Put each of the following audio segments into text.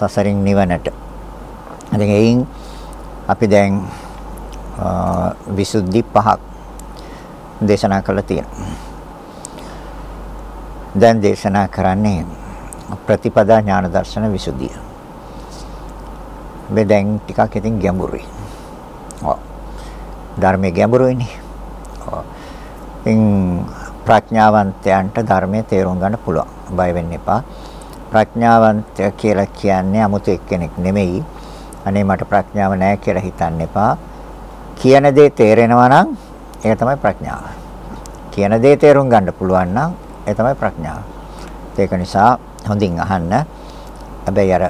සසරින් නිවනට. ඉතින් එයින් අපි දැන් විසුද්ධි පහක් දේශනා කළා තියෙනවා. දැන් දේශනා කරන්නේ ප්‍රතිපදා ඥාන දර්ශන විසුද්ධිය. මේ දැන් ටිකක් ඉතින් ගැඹුරුයි. ඔව්. ධර්මයේ ගැඹුරුයිනේ. ඔව්. ඉතින් ප්‍රඥාවන්තයන්ට ධර්මයේ තේරුම් ගන්න පුළුවන්. බය වෙන්න එපා. ප්‍රඥාවන්තය කියලා කියන්නේ 아무තු එක්කෙනෙක් නෙමෙයි. අනේ මට ප්‍රඥාව නැහැ කියලා හිතන්න එපා. කියන දේ තේරෙනවා නම් ඒක තමයි ප්‍රඥාව. කියන දේ තේරුම් ගන්න පුළුවන් නම් ඒ තමයි ප්‍රඥාව. ඒක නිසා හොඳින් අහන්න. හැබැයි අර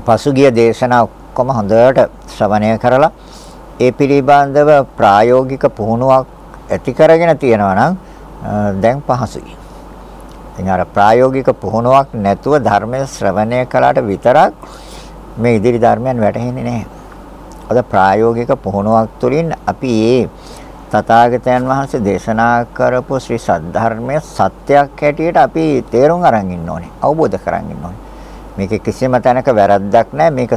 පසුගිය දේශනා ඔක්කොම හොඳට ශ්‍රවණය කරලා ඒ පිළිබඳව ප්‍රායෝගික පුහුණුවක් ඇති කරගෙන තියෙනවා නම් දැන් පහසුයි. ඉතින් අර ප්‍රායෝගික පුහුණුවක් නැතුව ධර්මය ශ්‍රවණය කළාට විතරක් මේ ඉදිරි ධර්මයන් වැටහෙන්නේ නැහැ. අද ප්‍රායෝගික පුහුණුවක් තුළින් අපි මේ තථාගතයන් වහන්සේ දේශනා කරපු ශ්‍රී සද්ධර්මයේ සත්‍යයක් හැටියට අපි තේරුම් අරන් ඉන්න ඕනේ. අවබෝධ කරගන්න ඉන්න ඕනේ. මේකේ කිසිම තැනක වැරද්දක් නැහැ. මේක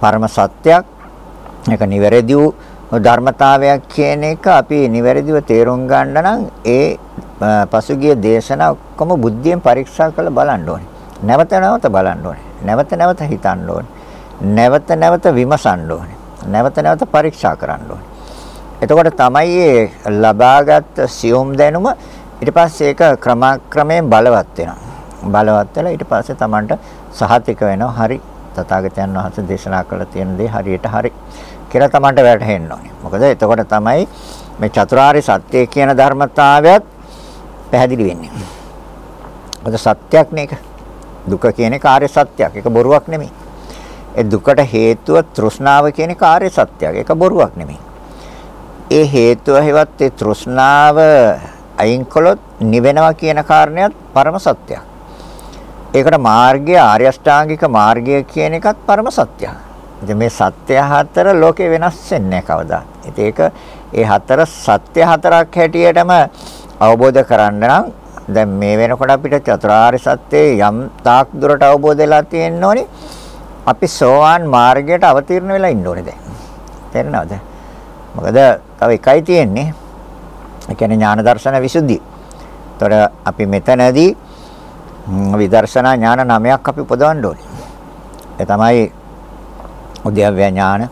පරම සත්‍යයක්. මේක නිවැරදි වූ ධර්මතාවයක් කියන එක අපි නිවැරදිව තේරුම් ගන්න නම් ඒ පසුගිය දේශනා ඔක්කොම බුද්ධියෙන් පරීක්ෂා කරලා බලන්න ඕනේ. නැවත නැවත බලන්න ඕනේ. නැවත නැවත හිතන්න ඕනේ. නැවත නැවත විමසන්න ඕනේ. නැවත නැවත පරීක්ෂා කරන්න ඕනේ. එතකොට තමයි මේ ලබාගත් සියුම් දැනුම ඊට පස්සේ ඒක ක්‍රමක්‍රමයෙන් බලවත් වෙනවා. බලවත් වෙලා ඊට පස්සේ Tamanට සහතික වෙනවා. හරි තථාගතයන් වහන්සේ දේශනා කළ තියෙන දේ හරියට හරි කියලා Tamanට වැටහෙන්න ඕනේ. මොකද එතකොට තමයි මේ චතුරාර්ය සත්‍ය කියන ධර්මතාවයත් පැහැදිලි වෙන්නේ. මොකද සත්‍යක් නේක. දුක කියන්නේ කාර්ය සත්‍යයක්. ඒක බොරුවක් නෙමෙයි. ඒ දුකට හේතුව තෘෂ්ණාව කියන්නේ කාර්ය සත්‍යයක්. ඒක බොරුවක් නෙමෙයි. ඒ හේතුව හැවත් ඒ තෘෂ්ණාව අයින් කළොත් නිවෙනවා කියන කාරණයක් පරම සත්‍යයක්. ඒකට මාර්ගය ආර්ය අෂ්ටාංගික මාර්ගය කියන එකත් පරම සත්‍යයක්. ඉතින් මේ සත්‍ය හතර ලෝකේ වෙනස් වෙන්නේ කවදා. ඉතින් ඒක ඒ හතර සත්‍ය හතරක් හැටියටම අවබෝධ කරන්න නම් දැන් මේ වෙනකොට අපිට චතුරාර්ය සත්‍යයේ යම් තාක් දුරට අවබෝධ වෙලා තියෙන්න ඕනේ. අපි සෝවාන් මාර්ගයට අවතීර්ණ වෙලා ඉන්න ඕනේ දැන්. තේරෙනවද? මොකද තව එකයි තියෙන්නේ. ඒ කියන්නේ ඥාන දර්ශන විසුද්ධිය. ඒතකොට අපි මෙතනදී විදර්ශනා ඥාන නමයක් අපි උපදවන්න ඕනේ. ඒ තමයි උද්‍යව්‍ය ඥාන,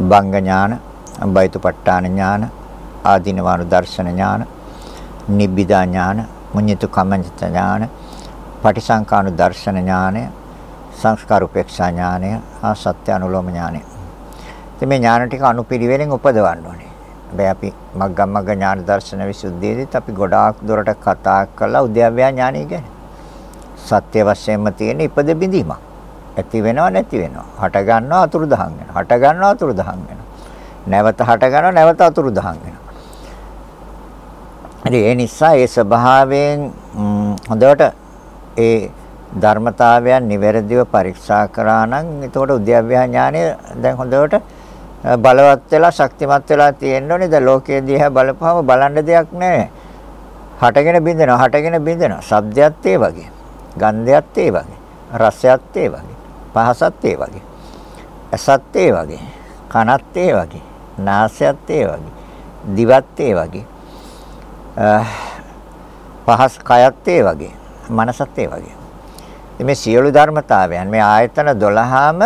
බංග ඥාන, බයිතුපට්ඨාන ඥාන, ආදීනවානු දර්ශන ඥාන, නිබ්බිදා ඥාන, මුඤ්ඤිතු කම්මඤ්ඤත ඥාන, පටිසංකානු දර්ශන ඥානය, සංස්කාර උපේක්ෂා ඥානය, ආ සත්‍ය අනුලෝම ඥානය. ඉතින් මේ ඥාන ටික අනුපිළිවෙලෙන් උපදවන්න ඕනේ. හැබැයි අපි මග්ගමග්ග ඥාන දර්ශන විසුද්ධියේදීත් අපි ගොඩාක් දුරට කතා කළා උද්‍යව්‍ය ඥානය ගැන. සත්‍ය වශයෙන්ම තියෙන ඉපද බිඳීමක්. ඇති වෙනව නැති වෙනව. හට ගන්නවා අතුරුදහන් වෙනවා. හට ගන්නවා අතුරුදහන් වෙනවා. නැවත හට ගන්නවා නැවත අතුරුදහන් වෙනවා. ඉතින් ඒ නිසා ඒ ස්වභාවයෙන් හොඳට ඒ ධර්මතාවයන් නිවැරදිව පරීක්ෂා කරා නම් එතකොට උද්‍යව්‍ය ඥානය දැන් හොඳට බලවත් වෙලා ශක්තිමත් වෙලා තියෙන්න ඕනේ. දැන් ලෝකයේ දිහා බලපුවම බලන්න දෙයක් නැහැ. හටගෙන බින්දෙනවා, හටගෙන බින්දෙනවා. ශබ්දයත් ඒ වගේ. ගන්ධයත් ඒ වගේ. රසයත් ඒ වගේ. පහසත් ඒ වගේ. ඇසත් ඒ වගේ. කනත් ඒ වගේ. නාසයත් ඒ වගේ. දිවත් ඒ වගේ. පහස් කයත් ඒ වගේ. මනසත් ඒ වගේ. මේ සියලු ධර්මතාවයන් මේ ආයතන 12ම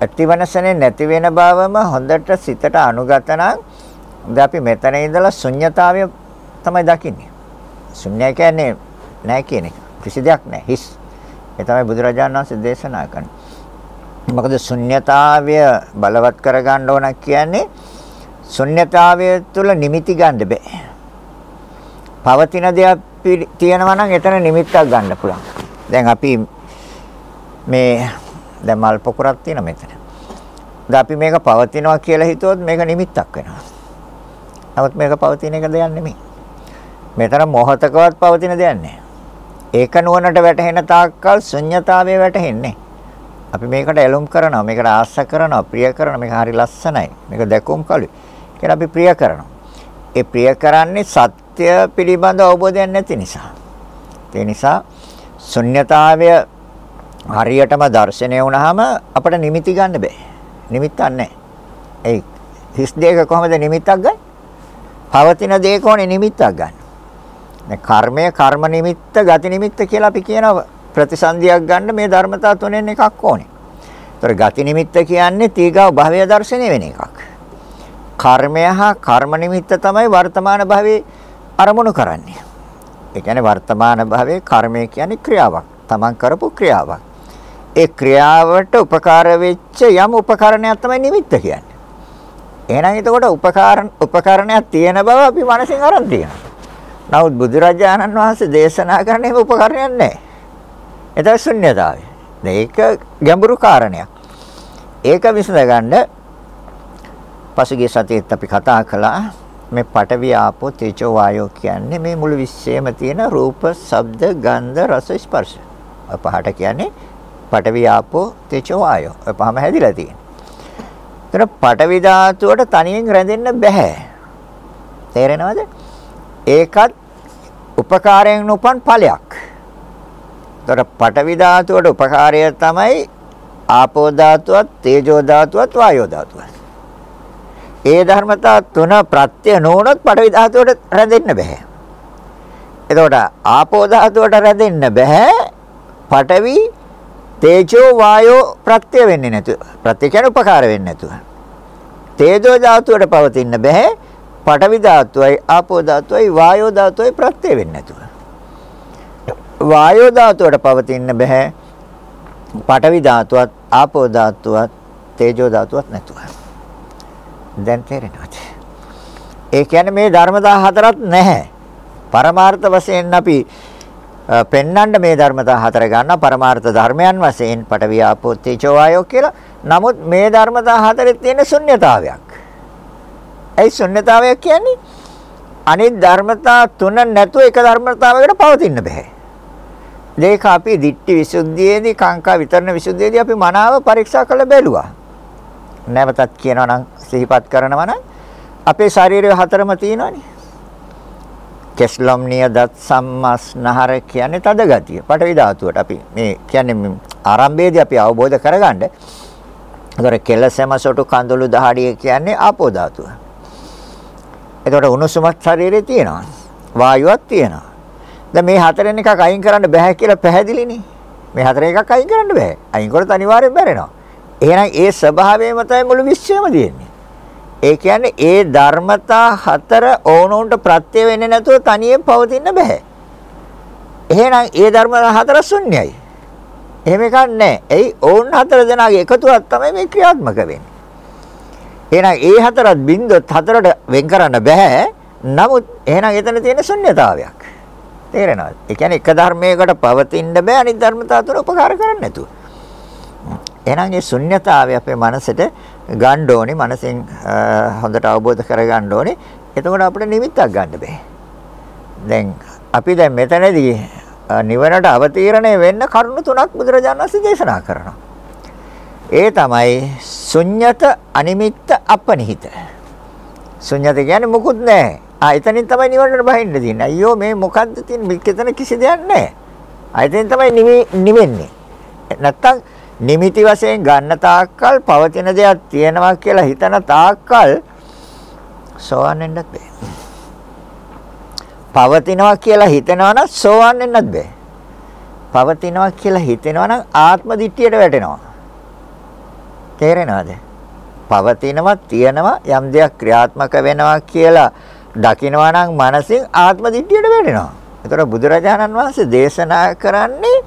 ඇතිවනසනේ නැති වෙන බවම හොඳට සිතට අනුගත නම් දැන් අපි මෙතන ඉඳලා ශුන්්‍යතාවය තමයි දකින්නේ. ශුන්‍ය කියන්නේ නැහැ කියන එක. කිසි දෙයක් නැහැ. හිස්. ඒ තමයි බුදුරජාණන් වහන්සේ දේශනා කරන්නේ. මොකද ශුන්්‍යතාවය බලවත් කරගන්න ඕන කියන්නේ ශුන්්‍යතාවය තුළ නිමිති ගන්න බෑ. පවතින දෙයක් තියෙනවා නම් එතන නිමිත්තක් ගන්න පුළුවන්. දැන් අපි මේ දැන් මල් පොකුරක් තියෙන මෙතන. දැන් අපි මේක පවතිනවා කියලා හිතුවොත් මේක නිමිත්තක් වෙනවා. නමුත් මේක පවතින එක දෙයක් නෙමෙයි. මෙතන මොහතකවත් පවතින දෙයක් නෑ. ඒක නුවණට වැටහෙන තාක්කල් ශුන්්‍යතාවය වැටහෙන්නේ. අපි මේකට ඇලුම් කරනවා, මේකට ආශ කරනවා, ප්‍රිය කරනවා, මේක හරි ලස්සනයි. මේක දැකුම් කලුයි. කියලා අපි ප්‍රිය කරනවා. ඒ ප්‍රිය කරන්නේ සත්‍ය පිළිබඳ අවබෝධයක් නැති නිසා. ඒ නිසා ශුන්්‍යතාවය හරියටම දැర్శණය වුණාම අපිට නිමිති ගන්න බෑ. නිමිත්තක් නැහැ. ඒ හිස් දෙයක කොහොමද නිමිත්තක් ගන්නේ? පවතින දෙයක ඕනේ නිමිත්තක් ගන්න. දැන් කර්මය කර්ම නිමිත්ත ගති නිමිත්ත කියලා අපි කියනවා ප්‍රතිසන්දියක් ගන්න මේ ධර්මතා තුනෙන් එකක් ඕනේ. ඒතර ගති නිමිත්ත කියන්නේ තීගව භවය දර්ශනය වෙන එකක්. කර්මය හා කර්ම නිමිත්ත තමයි වර්තමාන භවයේ අරමුණු කරන්නේ. ඒ කියන්නේ වර්තමාන භවයේ කර්මය කියන්නේ ක්‍රියාවක්. Taman කරපු ක්‍රියාවක්. ඒ ක්‍රියාවට උපකාර වෙච්ච යම් උපකරණයක් තමයි නිමිත්ත කියන්නේ. එහෙනම් එතකොට උපකාරණ උපකරණයක් තියෙන බව අපි මනසින් අරන් තියෙනවා. නමුත් බුදුරජාණන් වහන්සේ දේශනා කරන එහෙම උපකරණයක් නැහැ. ඒක ශුන්‍යතාවය. මේක ගැඹුරු කාරණයක්. ඒක විසඳගන්න පසුගිය සතියේත් අපි කතා කළා මේ පඨවි ආපෝ තේජෝ වායෝ කියන්නේ මේ මුළු විශ්වයේම තියෙන රූප, ශබ්ද, ගන්ධ, රස, ස්පර්ශ. පහට කියන්නේ පඨවි ආපෝ තේජෝ වායෝ. ඔය පහම හැදිලා තියෙනවා. ඒතර පඨවි ධාතුවට තනියෙන් රැඳෙන්න බෑ. තේරෙනවද? ඒකත් උපකාරයෙන් උපන් ඵලයක්. ඒතර පඨවි ධාතුවට උපකාරය තමයි ආපෝ ධාතුවත් තේජෝ ධාතුවත් වායෝ ධාතුවත්. ඒ ධර්මතා තුන ප්‍රත්‍ය නොවුනොත් පඨවි ධාතුවට රැඳෙන්න බෑ. එතකොට ආපෝ ධාතුවට රැඳෙන්න බෑ. පඨවි තේජෝ වායෝ ප්‍රත්‍ය වෙන්නේ නැතුව. ප්‍රත්‍ය කියන්නේ උපකාර වෙන්නේ නැතුව. තේජෝ ධාතුවට පවතින්න බෑ. පඨවි ධාතුවයි ආපෝ ධාතුවයි වායෝ ධාතුවයි ප්‍රත්‍ය වෙන්නේ නැතුව. වායෝ ධාතුවට පවතින්න බෑ. පඨවි ධාතුවත් ආපෝ ධාතුවත් තේජෝ ධාතුවත් නැතුව. දැන් තේරෙනවද? ඒ කියන්නේ මේ ධර්මතා හතරක් නැහැ. පරමාර්ථ වශයෙන් අපි පෙන්වන්න මේ ධර්මතා හතර ගන්න පරමාර්ථ ධර්මයන් වශයෙන් පටවිය ආපෝ තේජෝ වායෝ කියලා. නමුත් මේ ධර්මතා හතරේ තියෙන ශුන්්‍යතාවයක්. ඒ ශුන්්‍යතාවය කියන්නේ අනිත් ධර්මතා තුන නැතුව එක ධර්මතාවයකට පවතින්න බෑ. ඒක අපි දිට්ඨි විසුද්ධියේදී කාංකා විතරණ විසුද්ධියේදී අපි මනාව පරීක්ෂා කළ බැලුවා. නැවතත් කියනවා නම් සිහිපත් කරනවා නම් අපේ ශරීරය හතරම තියෙනවානේ. කෙස්ලොම්නිය දත් සම්මස්නහර කියන්නේ තද ගතිය. පටවි ධාතුවට අපි මේ කියන්නේ ආරම්භයේදී අපි අවබෝධ කරගන්න. ඒතර කෙලසෙම සොටු කඳුළු දහඩිය කියන්නේ ආපෝ ධාතුව. එතකොට උණුසුමත් ශරීරේ තියෙනවා. වායුවක් තියෙනවා. දැන් මේ හතරෙන් එකක් අයින් කරන්න බෑ කියලා පැහැදිලිනේ. මේ හතරෙන් එකක් අයින් කරන්න බෑ. අයින් කරොත් අනිවාර්යෙන් මැරෙනවා. එහෙනම් ඒ ස්වභාවයම තමයි මුළු විශ්වයම තියෙන්නේ. ඒ කියන්නේ ඒ ධර්මතා හතර ඕනෝන්ට ප්‍රත්‍ය වෙන්නේ නැතුව තනියෙන් පවතින්න බෑ. එහෙනම් ඒ ධර්මතා හතර ශුන්‍යයි. එහෙම එකක් නැහැ. එයි ඕන් හතර දෙනාගේ එකතුවක් තමයි මේ ක්‍රියාත්මක වෙන්නේ. එහෙනම් ඒ හතරත් බින්දුවත් හතරට වෙන් කරන්න බෑ. නමුත් එහෙනම් එතන තියෙන ශුන්‍යතාවයක්. තේරෙනවද? ඒ කියන්නේ එක ධර්මයකට පවතින්න බෑ අනිත් ධර්මතා තුන උපකාර කරන්නේ නැතුව. එහෙනම් මේ ශුන්්‍යතාවය අපේ මනසට ගන්න ඕනේ මනසෙන් හොඳට අවබෝධ කරගන්න ඕනේ. එතකොට අපිට නිමිත්තක් ගන්න බෑ. දැන් අපි දැන් මෙතනදී නිවනට අවතීර්ණය වෙන්න කරුණු තුනක් බුදුරජාණන් වහන්සේ දේශනා කරනවා. ඒ තමයි ශුන්්‍යත අනිමිත්ත අපනිහිත. ශුන්්‍යත කියන්නේ මොකුත් නැහැ. ආ එතනින් තමයි නිවනට බහින්න දෙන්නේ. අයියෝ මේ මොකද්ද තියෙන්නේ? මෙතන කිසි දෙයක් නැහැ. ආ එතනින් තමයි නිවෙන්නේ. නැත්තම් නිමිති වශයෙන් ගන්න තාක්කල් පවතින දෙයක් තියෙනවා කියලා හිතන තාක්කල් සෝවන් වෙන්නත් බෑ. පවතිනවා කියලා හිතනවා නම් සෝවන් වෙන්නත් බෑ. පවතිනවා කියලා හිතෙනවා නම් ආත්ම දිට්ඨියට වැටෙනවා. තේරෙනවද? පවතිනවා තියෙනවා යම් දෙයක් ක්‍රියාත්මක වෙනවා කියලා දකිනවා නම් මනසින් ආත්ම දිට්ඨියට වැටෙනවා. ඒතර බුදුරජාණන් වහන්සේ දේශනා කරන්නේ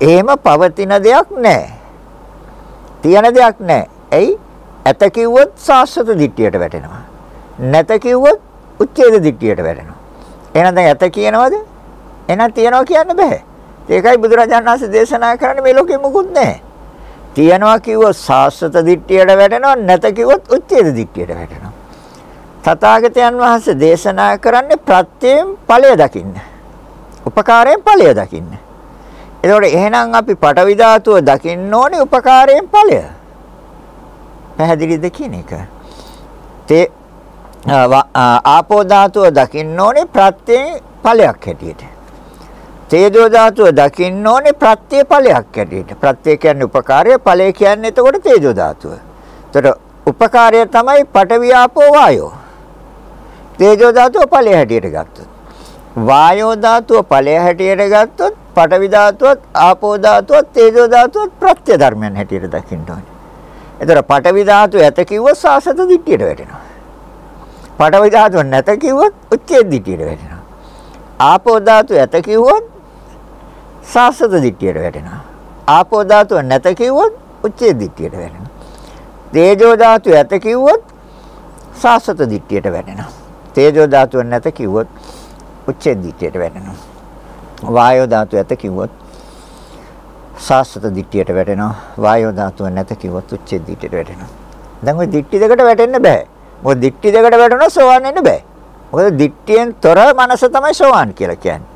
එහෙම පවතින දෙයක් නැහැ. තියෙන දෙයක් නැහැ. එයි ඇත කිව්වොත් සාස්වත දිට්ඨියට වැටෙනවා. නැත කිව්වොත් උච්ඡේද දිට්ඨියට වැටෙනවා. එහෙනම් දැන් ඇත කියනවද? එහෙනම් තියනවා කියන්න බෑ. ඒකයි බුදුරජාණන් වහන්සේ දේශනා කරන්නේ මේ ලෝකෙ මුකුත් නැහැ. තියනවා කිව්වොත් සාස්වත දිට්ඨියට වැටෙනවා නැත කිව්වොත් උච්ඡේද දිට්ඨියට වැටෙනවා. තථාගතයන් වහන්සේ දේශනා කරන්නේ ප්‍රත්‍යයෙන් ඵලය දකින්න. උපකාරයෙන් ඵලය දකින්න. එතකොට එහෙනම් අපි පටවි ධාතුව දකින්න ඕනේ උපකාරයෙන් ඵලය. පැහැදිලිද කියන එක? තේ ආපෝ ධාතුව දකින්න ඕනේ ප්‍රත්‍යයෙන් ඵලයක් හැටියට. තේජෝ ධාතුව දකින්න ඕනේ ප්‍රත්‍ය ඵලයක් ඇටියට. ප්‍රත්‍ය කියන්නේ උපකාරය, ඵලය කියන්නේ එතකොට තේජෝ ධාතුව. එතකොට උපකාරය තමයි පඨවි ආපෝ වායෝ. තේජෝ ධාතුව ඵලය හැටියට ගත්තොත්. වායෝ ධාතුව ඵලය හැටියට ගත්තොත් පඨවි ධාතුවත් ආපෝ ධාතුවත් තේජෝ ධාතුවත් ප්‍රත්‍ය ධර්මයන් හැටියට දකින්න ඕනේ. එතකොට පඨවි ධාතුව ඇත කිව්වොත් සාසත දිට්ඨියට වැටෙනවා. පඨවි ධාතුව නැත කිව්වොත් උච්ඡේද දිට්ඨියට වැටෙනවා. ආපෝ ධාතුව ඇත කිව්වොත් සාසත දිට්ඨියට වැටෙනවා. ආපෝ ධාතුව නැත කිව්වොත් උච්ඡේද දිට්ඨියට වැටෙනවා. තේජෝ ධාතුව ඇත කිව්වොත් සාසත දිට්ඨියට වැටෙනවා. තේජෝ ධාතුව නැත කිව්වොත් උච්ඡේද දිට්ඨියට වැටෙනවා. වායෝ ධාතුව ඇත කිව්වොත් සාස්වත දිට්ඨියට වැටෙනවා. වායෝ ධාතුව නැත කිව්වොත් උච්ඡේද දිට්ඨියට වැටෙනවා. දැන් ওই දිට්ඨි දෙකට වැටෙන්න බෑ. මොකද දිට්ඨි දෙකට වැටුණොත් සෝවන් වෙන්න බෑ. මොකද දිට්ඨියෙන් තොර මනස තමයි සෝවන් කියලා කියන්නේ.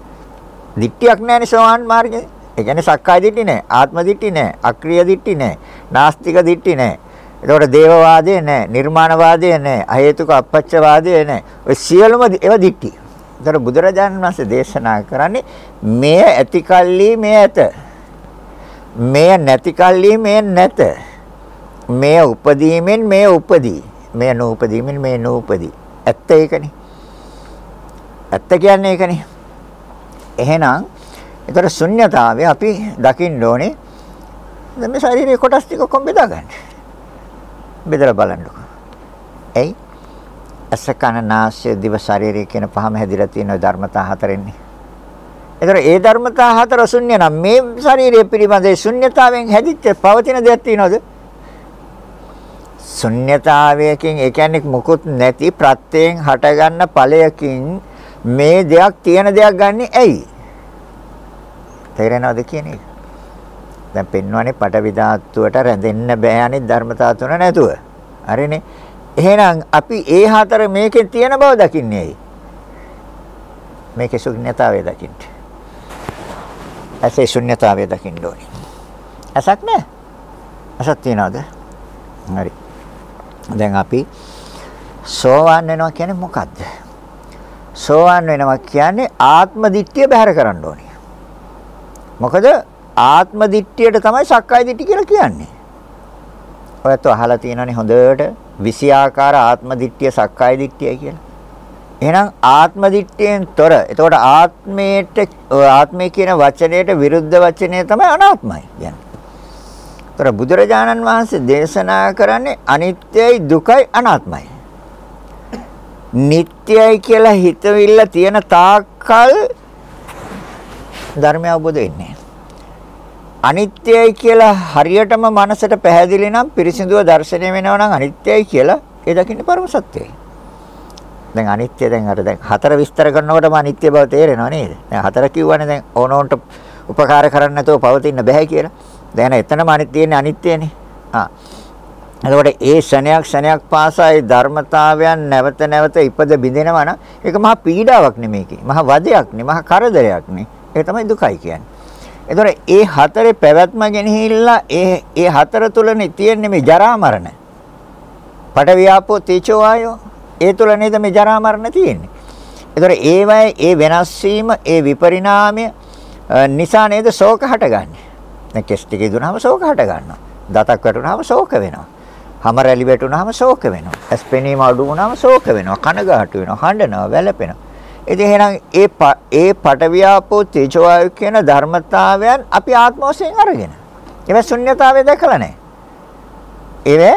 දිට්ඨියක් නැහැනේ සෝවන් මාර්ගයේ. ඒ කියන්නේ සක්කාය දිට්ඨි නැහැ, ආත්ම දිට්ඨි නැහැ, අක්‍රීය දිට්ඨි නැහැ, නාස්තික දිට්ඨි නැහැ. එතකොට දේවවාදය නැහැ, නිර්මාණවාදය නැහැ, අහේතුක අපච්චවාදය නැහැ. ඔය සියලුම ඒවා දිට්ඨි. ඒතර බුදුරජාණන් වහන්සේ දේශනා කරන්නේ මෙය ඇති කල්ලි මෙය ඇත. මෙය නැති කල්ලි මෙය නැත. මෙය උපදීමෙන් මෙය උපදී. මෙය නූපදීමෙන් මෙය නූපදී. ඇත්ත ඒකනේ. ඇත්ත කියන්නේ ඒකනේ. එහෙනම් ඒතර ශුන්්‍යතාවය අපි දකින්න ඕනේ. දැන් මේ ශරීරයේ කොටස් ටික කොම් බෙදා ගන්න. බෙදලා බලන්නකො. එයි අස කන නාසය දිව ශරීරය කියන පහම හැදිලා තියෙන ධර්මතා හතරෙන්නේ. ඒතර ඒ ධර්මතා හතර ශුන්‍ය නම් මේ ශරීරය පිළිබඳ ශුන්‍යතාවෙන් හැදිච්ච පවතින දෙයක් තියෙනවද? ශුන්‍යතාවයකින් ඒ කියන්නේ මුකුත් නැති ප්‍රත්‍යයෙන් හටගන්න ඵලයකින් මේ දෙයක් තියෙන දෙයක් ගන්නෙ ඇයි? තේරෙනවද කියන එක? දැන් පෙන්වන්නේ පටවි ධාතුවට රැඳෙන්න බෑ අනිත් ධර්මතා තුන නැතුව. හරිනේ. එහෙනම් අපි ඒ හතර මේකෙන් තියෙන බව දකින්නේ ඇයි? මේකේ ශුන්‍යතාවය දකින්නේ. ඇසේ ශුන්‍යතාවය දකින්න ඕනේ. ඇසක් නැහැ. ඇසක් තියනවද? හරි. දැන් අපි සෝවාන් වෙනවා කියන්නේ මොකද්ද? සෝවාන් වෙනවා කියන්නේ ආත්ම දිට්ඨිය බැහැර කරන්න ඕනේ. මොකද ආත්ම දිට්ඨියට තමයි සක්කාය දිට්ඨිය කියලා කියන්නේ. ඔයත් අහලා තියෙනනේ හොඳට විෂයාකාර ආත්ම දිට්ඨිය සක්කාය දිට්ඨිය කියලා. එහෙනම් ආත්ම දිට්ඨියෙන් තොර. එතකොට ආත්මයට ආත්මය කියන වචනයට විරුද්ධ වචනය තමයි අනාත්මයි කියන්නේ. ඒතර බුදුරජාණන් වහන්සේ දේශනා කරන්නේ අනිත්‍යයි දුකයි අනාත්මයි. නිට්ටයයි කියලා හිතවිල්ල තියෙන තාක්කල් ධර්මය අවබෝධ වෙන්නේ අනිත්‍යයි කියලා හරියටම මනසට පැහැදිලි නම් පිරිසිදුව දැర్శණය වෙනවා නම් අනිත්‍යයි කියලා ඒ දකින්න පරම සත්‍යයි. දැන් අනිත්‍ය දැන් අර දැන් හතර විස්තර කරනකොටම අනිත්‍ය බව තේරෙනව නේද? දැන් හතර කිව්වනේ දැන් ඕනෝන්ට උපකාර කරන්න නැතුව පවතින්න බෑ කියලා. දැන් එතනම අනිත් තියෙන්නේ අනිත්‍යනේ. ආ. එතකොට ඒ ශණයක් ශණයක් පාසා ඒ ධර්මතාවයන් නැවත නැවත ඉපද බිඳෙනවා නම් ඒක මහා පීඩාවක් නෙමෙයි මහා වදයක් නෙමෙයි මහා කරදරයක් නේ. ඒක තමයි දුකයි කියන්නේ. එතකොට ඒ හතරේ පැවැත්ම ගෙනහිල්ලා ඒ ඒ හතර තුලනේ තියෙන්නේ මේ ජරා මරණ. පට වියාපෝ තීචෝ ආයෝ ඒ තුල නේද මේ ජරා මරණ තියෙන්නේ. ඒතර ඒවයි ඒ වෙනස් වීම ඒ විපරිණාමය නිසා නේද ශෝක හටගන්නේ. දැන් කෙස් ටික ඉදුණාම ශෝක හට ගන්නවා. දතක් වැටුණාම ශෝක වෙනවා. හම රැලි වැටුණාම ශෝක වෙනවා. ඇස් පෙනීම අඩු වුණාම ශෝක වෙනවා. කනගාටු වෙනවා. හඬනවා, වැළපෙනවා. ඉතින් එහෙනම් ඒ ඒ පටවියාපෝ තේජෝ ආයු කියන ධර්මතාවයන් අපි ආත්ම වශයෙන් අරගෙන. ඒක ශුන්්‍යතාවය දැකලා නැහැ. ඒ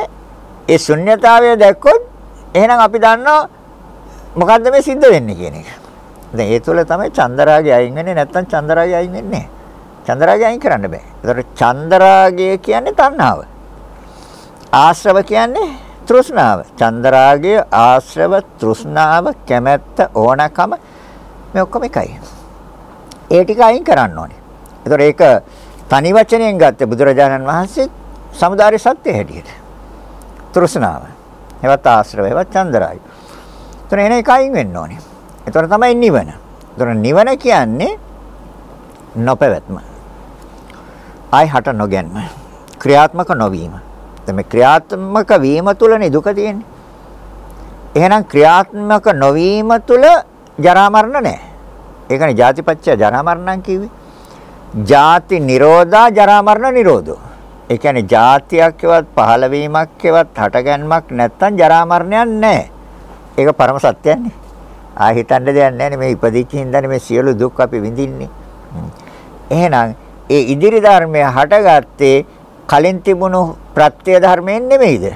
ඒ ශුන්්‍යතාවය දැක්කොත් එහෙනම් අපි දන්නවා මොකද්ද මේ සිද්ධ වෙන්නේ කියන එක. දැන් ඒ තුළ තමයි චන්දරාගය අයින් වෙන්නේ නැත්නම් චන්දරාගය අයින් වෙන්නේ නැහැ. චන්දරාගය අයින් කරන්න බෑ. ඒතකොට චන්දරාගය කියන්නේ තණ්හාව. ආශ්‍රව කියන්නේ තෘෂ්ණාව. චන්දරාගය, ආශ්‍රව, තෘෂ්ණාව, කැමැත්ත, ඕනකම මේ ඔක්කොම එකයි. ඒ ටික අයින් කරන්න ඕනේ. ඒතකොට ඒක තනි වචනයෙන් ගත්ත බුදුරජාණන් වහන්සේ සමුදාය සත්‍ය හැටියට. තෘෂ්ණාව. එවත් ආශ්‍රව, එවත් චන්දරාගය. ඒතර එන එකයින් වෙන්න ඕනේ. ඒතර තමයි නිවන. ඒතර නිවන කියන්නේ නොපැවැත්ම. ආයි හට නොගැන්ම. ක්‍රියාත්මක නොවීම. දැන් මේ ක්‍රියාත්මක වීම තුලනේ දුක තියෙන්නේ. එහෙනම් ක්‍රියාත්මක නොවීම තුල ජරා මරණ නැහැ. ඒකනේ ජාතිපච්චය ජරා මරණම් කිව්වේ. ජාති නිරෝධා ජරා මරණ නිරෝධෝ. ඒ කියන්නේ ජාතියක්වත් පහළවීමක්වත් හටගැන්මක් නැත්තම් ජරා මරණයක් නැහැ. ඒක පරම සත්‍යයන්නේ. ආ හිතන්න දෙයක් නැහැ මේ ඉපදිච්ච හින්දානේ මේ සියලු දුක් අපි විඳින්නේ. එහෙනම් ඒ ඉදිරි ධර්මය හටගත්තේ කලින් තිබුණු ප්‍රත්‍ය ධර්මයෙන් නෙමෙයිද?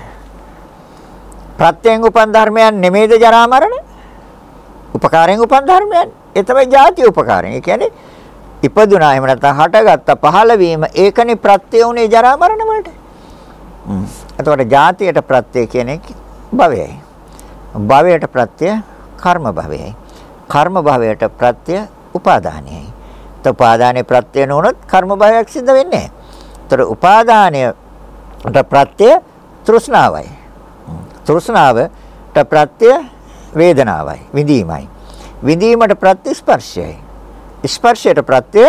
ප්‍රත්‍යයෙන් උපන් ධර්මයන් නෙමෙයිද ජරා මරණ? උපකාරයෙන් උපන් ධර්මයන්. ඒ තමයි ಜಾති උපකාරයෙන්. ඒ කියන්නේ ඉපදුනා එහෙම නැත්නම් හටගත්ත පහළ වීම ඒකනේ ප්‍රත්‍ය උනේ ජරා මරණ වලට. හ්ම්. එතකොට ಜಾතියට ප්‍රත්‍ය කියන්නේ භවයයි. භවයට ප්‍රත්‍ය කර්ම භවයයි. කර්ම භවයට ප්‍රත්‍ය උපාදානයයි. තපාදානේ ප්‍රත්‍ය නොනොත් කර්ම භවයක් සිද්ධ වෙන්නේ නැහැ. ඒතර උපාදානයට ප්‍රත්‍ය තෘෂ්ණාවයි. තෘෂ්ණාවට ප්‍රත්‍ය වේදනාවයි විඳීමයි. විඳීමට ප්‍රත්‍ය ස්පර්ශයයි. ස්පර්ශයට ප්‍රත්‍ය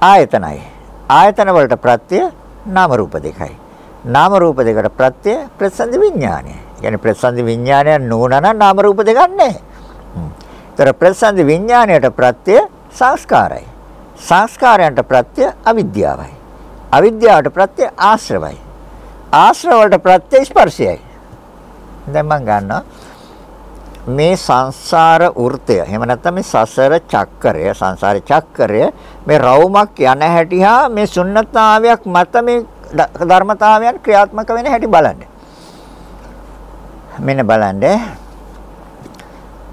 ආයතනයි. ආයතන වලට ප්‍රත්‍ය නාම රූප දෙකයි. නාම රූප දෙකට ප්‍රත්‍ය ප්‍රසන්දි විඥානය. කියන්නේ ප්‍රසන්දි විඥානය නෝනන නාම රූප දෙකක් නැහැ. ඒතර ප්‍රසන්දි විඥාණයට ප්‍රත්‍ය සංස්කාරයි. සංස්කාරයන්ට ප්‍රත්‍ය අවිද්‍යාවයි. අවිද්‍යාවට ප්‍රත්‍ය ආශ්‍රවයි. ආශ්‍රව වලට ප්‍රත්‍ය ස්පර්ශයයි. දැන් මම ගන්නවා මේ සංසාර වෘතය එහෙම නැත්නම් මේ සසර චක්‍රය සංසාර චක්‍රය මේ රවුමක් යන හැටි හා මේ ශුන්්‍යතාවයක් මත මේ ධර්මතාවයන් ක්‍රියාත්මක වෙන හැටි බලන්න. මෙන්න බලන්න.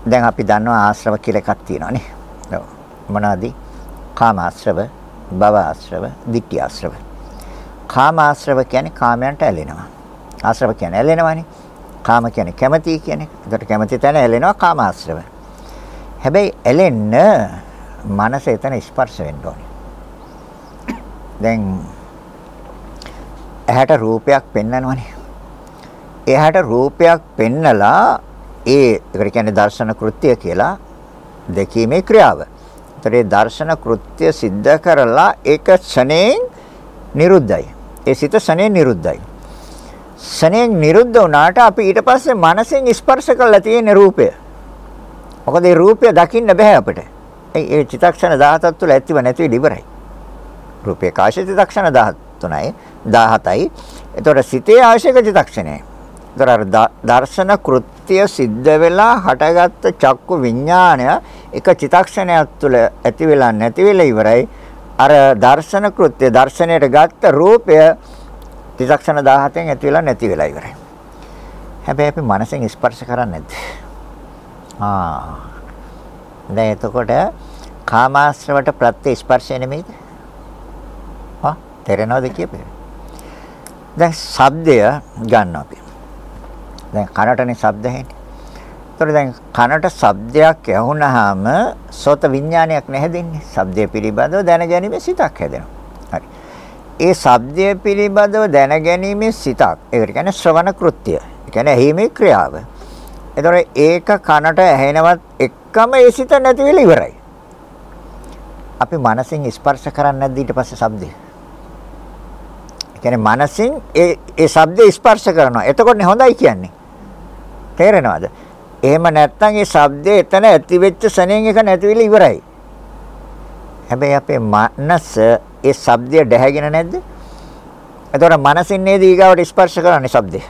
දැන් අපි දන්නවා ආශ්‍රව කියලා එකක් තියෙනවානේ. ඔව්. මොනවාද? කාම ආශ්‍රව, භව ආශ්‍රව, ditthi ආශ්‍රව. කාම ආශ්‍රව කියන්නේ කාමයන්ට ඇලෙනවා. ආශ්‍රව කියන්නේ ඇලෙනවානේ. කාම කියන්නේ කැමැති කියන්නේ. ඒකට කැමැති තැන ඇලෙනවා කාම ආශ්‍රව. හැබැයි ඇලෙන්න මනස එතන ස්පර්ශ වෙන්න ඕනේ. දැන් ඇහැට රූපයක් පෙන්වනවනේ. එහාට රූපයක් පෙන්නලා ඒ ඒකට කියන්නේ දර්ශන කෘත්‍ය කියලා දැකීමේ ක්‍රියාව. ඒතර ඒ දර්ශන කෘත්‍ය સિદ્ધ කරලා ඒක ෂණයෙන් නිරුද්ධයි. ඒ සිත ෂණයෙන් නිරුද්ධයි. ෂණයෙන් නිරුද්ධ වුණාට අපි ඊට පස්සේ මනසෙන් ස්පර්ශ කරලා තියෙන රූපය. මොකද ඒ රූපය දකින්න බෑ අපිට. ඒ ඒ චිත්තක්ෂණ 17ක් තුළ ඇතිව නැතිව ඉවරයි. රූපේ කාශ චිත්තක්ෂණ 13යි 17යි. එතකොට සිතේ ආශයක චිත්තක්ෂණයයි. ඒතර දර්ශන කෘත්‍ය සිද්ධ වෙලා හටගත්ත චක්කු විඥාණය එක චිතක්ෂණයක් තුළ ඇති වෙලා නැති වෙලා ඉවරයි. අර දර්ශන කෘත්‍ය දර්ශනයට ගත්ත රූපය චිතක්ෂණ 17න් ඇති වෙලා නැති වෙලා ඉවරයි. හැබැයි අපි මනසෙන් ස්පර්ශ කරන්නේ නැද්ද? ආ. දැන් එතකොට කාමාශ්‍රවට ප්‍රත්‍ය ස්පර්ශය නෙමෙයිද? හා තේරෙනවද කියපේ? දැන් ශබ්දය ගන්න අපි. දැන් කනටනේ ශබ්ද ඇහෙන්නේ. ඒතකොට දැන් කනට ශබ්දයක් ඇහුනහම සෝත විඥානයක් නැහැදෙන්නේ. ශබ්දය පිළිබඳව දැනගැනීමේ සිතක් හැදෙනවා. හරි. ඒ ශබ්දය පිළිබඳව දැනගැනීමේ සිතක්. ඒකට කියන්නේ ශ්‍රවණ කෘත්‍ය. ඒ කියන්නේ ඇහිීමේ ක්‍රියාව. ඒතකොට ඒක කනට ඇහෙනවත් එක්කම ඒ සිත නැති වෙලා ඉවරයි. අපි මනසින් ස්පර්ශ කරන්නේ නැද්ද ඊට පස්සේ ශබ්දය? කියන්නේ මනසින් ඒ ඒ ශබ්දේ ස්පර්ශ කරනවා. එතකොටනේ හොඳයි කියන්නේ. තේරෙනවද? එහෙම නැත්නම් ඒ ශබ්දේ එතන ඇති වෙච්ච සණයෙන් එක නැතිවිලා ඉවරයි. හැබැයි අපේ මනස ඒ ශබ්දය දැහැගෙන නැද්ද? එතකොට මනසින් නේද ඊගාවට ස්පර්ශ කරන්නේ ශබ්දේ.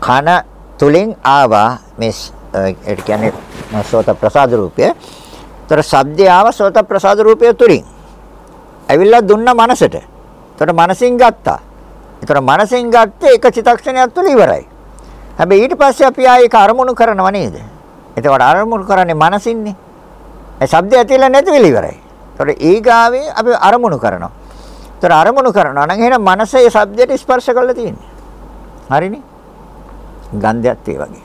කන තුලින් ආවා මේ ඒ කියන්නේ සෝත ප්‍රසාද රූපය. ඒතර ශබ්දය ආවා සෝත ප්‍රසාද රූපය තුලින්. ඇවිල්ලා දුන්න මනසට. එතකොට මනසින් ගත්තා. එතකොට මනසින් ගත්තේ එක චිතක්ෂණයක් තුළ ඉවරයි. හැබැයි ඊට පස්සේ අපි ආයේ ඒක අරමුණු කරනව නේද? එතකොට අරමුණු කරන්නේ මනසින්නේ. ඒ ශබ්දය ඇතිලා නැති වෙලා ඉවරයි. එතකොට ඊගාවේ අපි අරමුණු කරනවා. එතකොට අරමුණු කරනවා නම් එහෙනම් මනස ඒ ශබ්දයට ස්පර්ශ කරලා තියෙන්නේ. හරිනේ? ගන්ධයත් ඒ වගේ.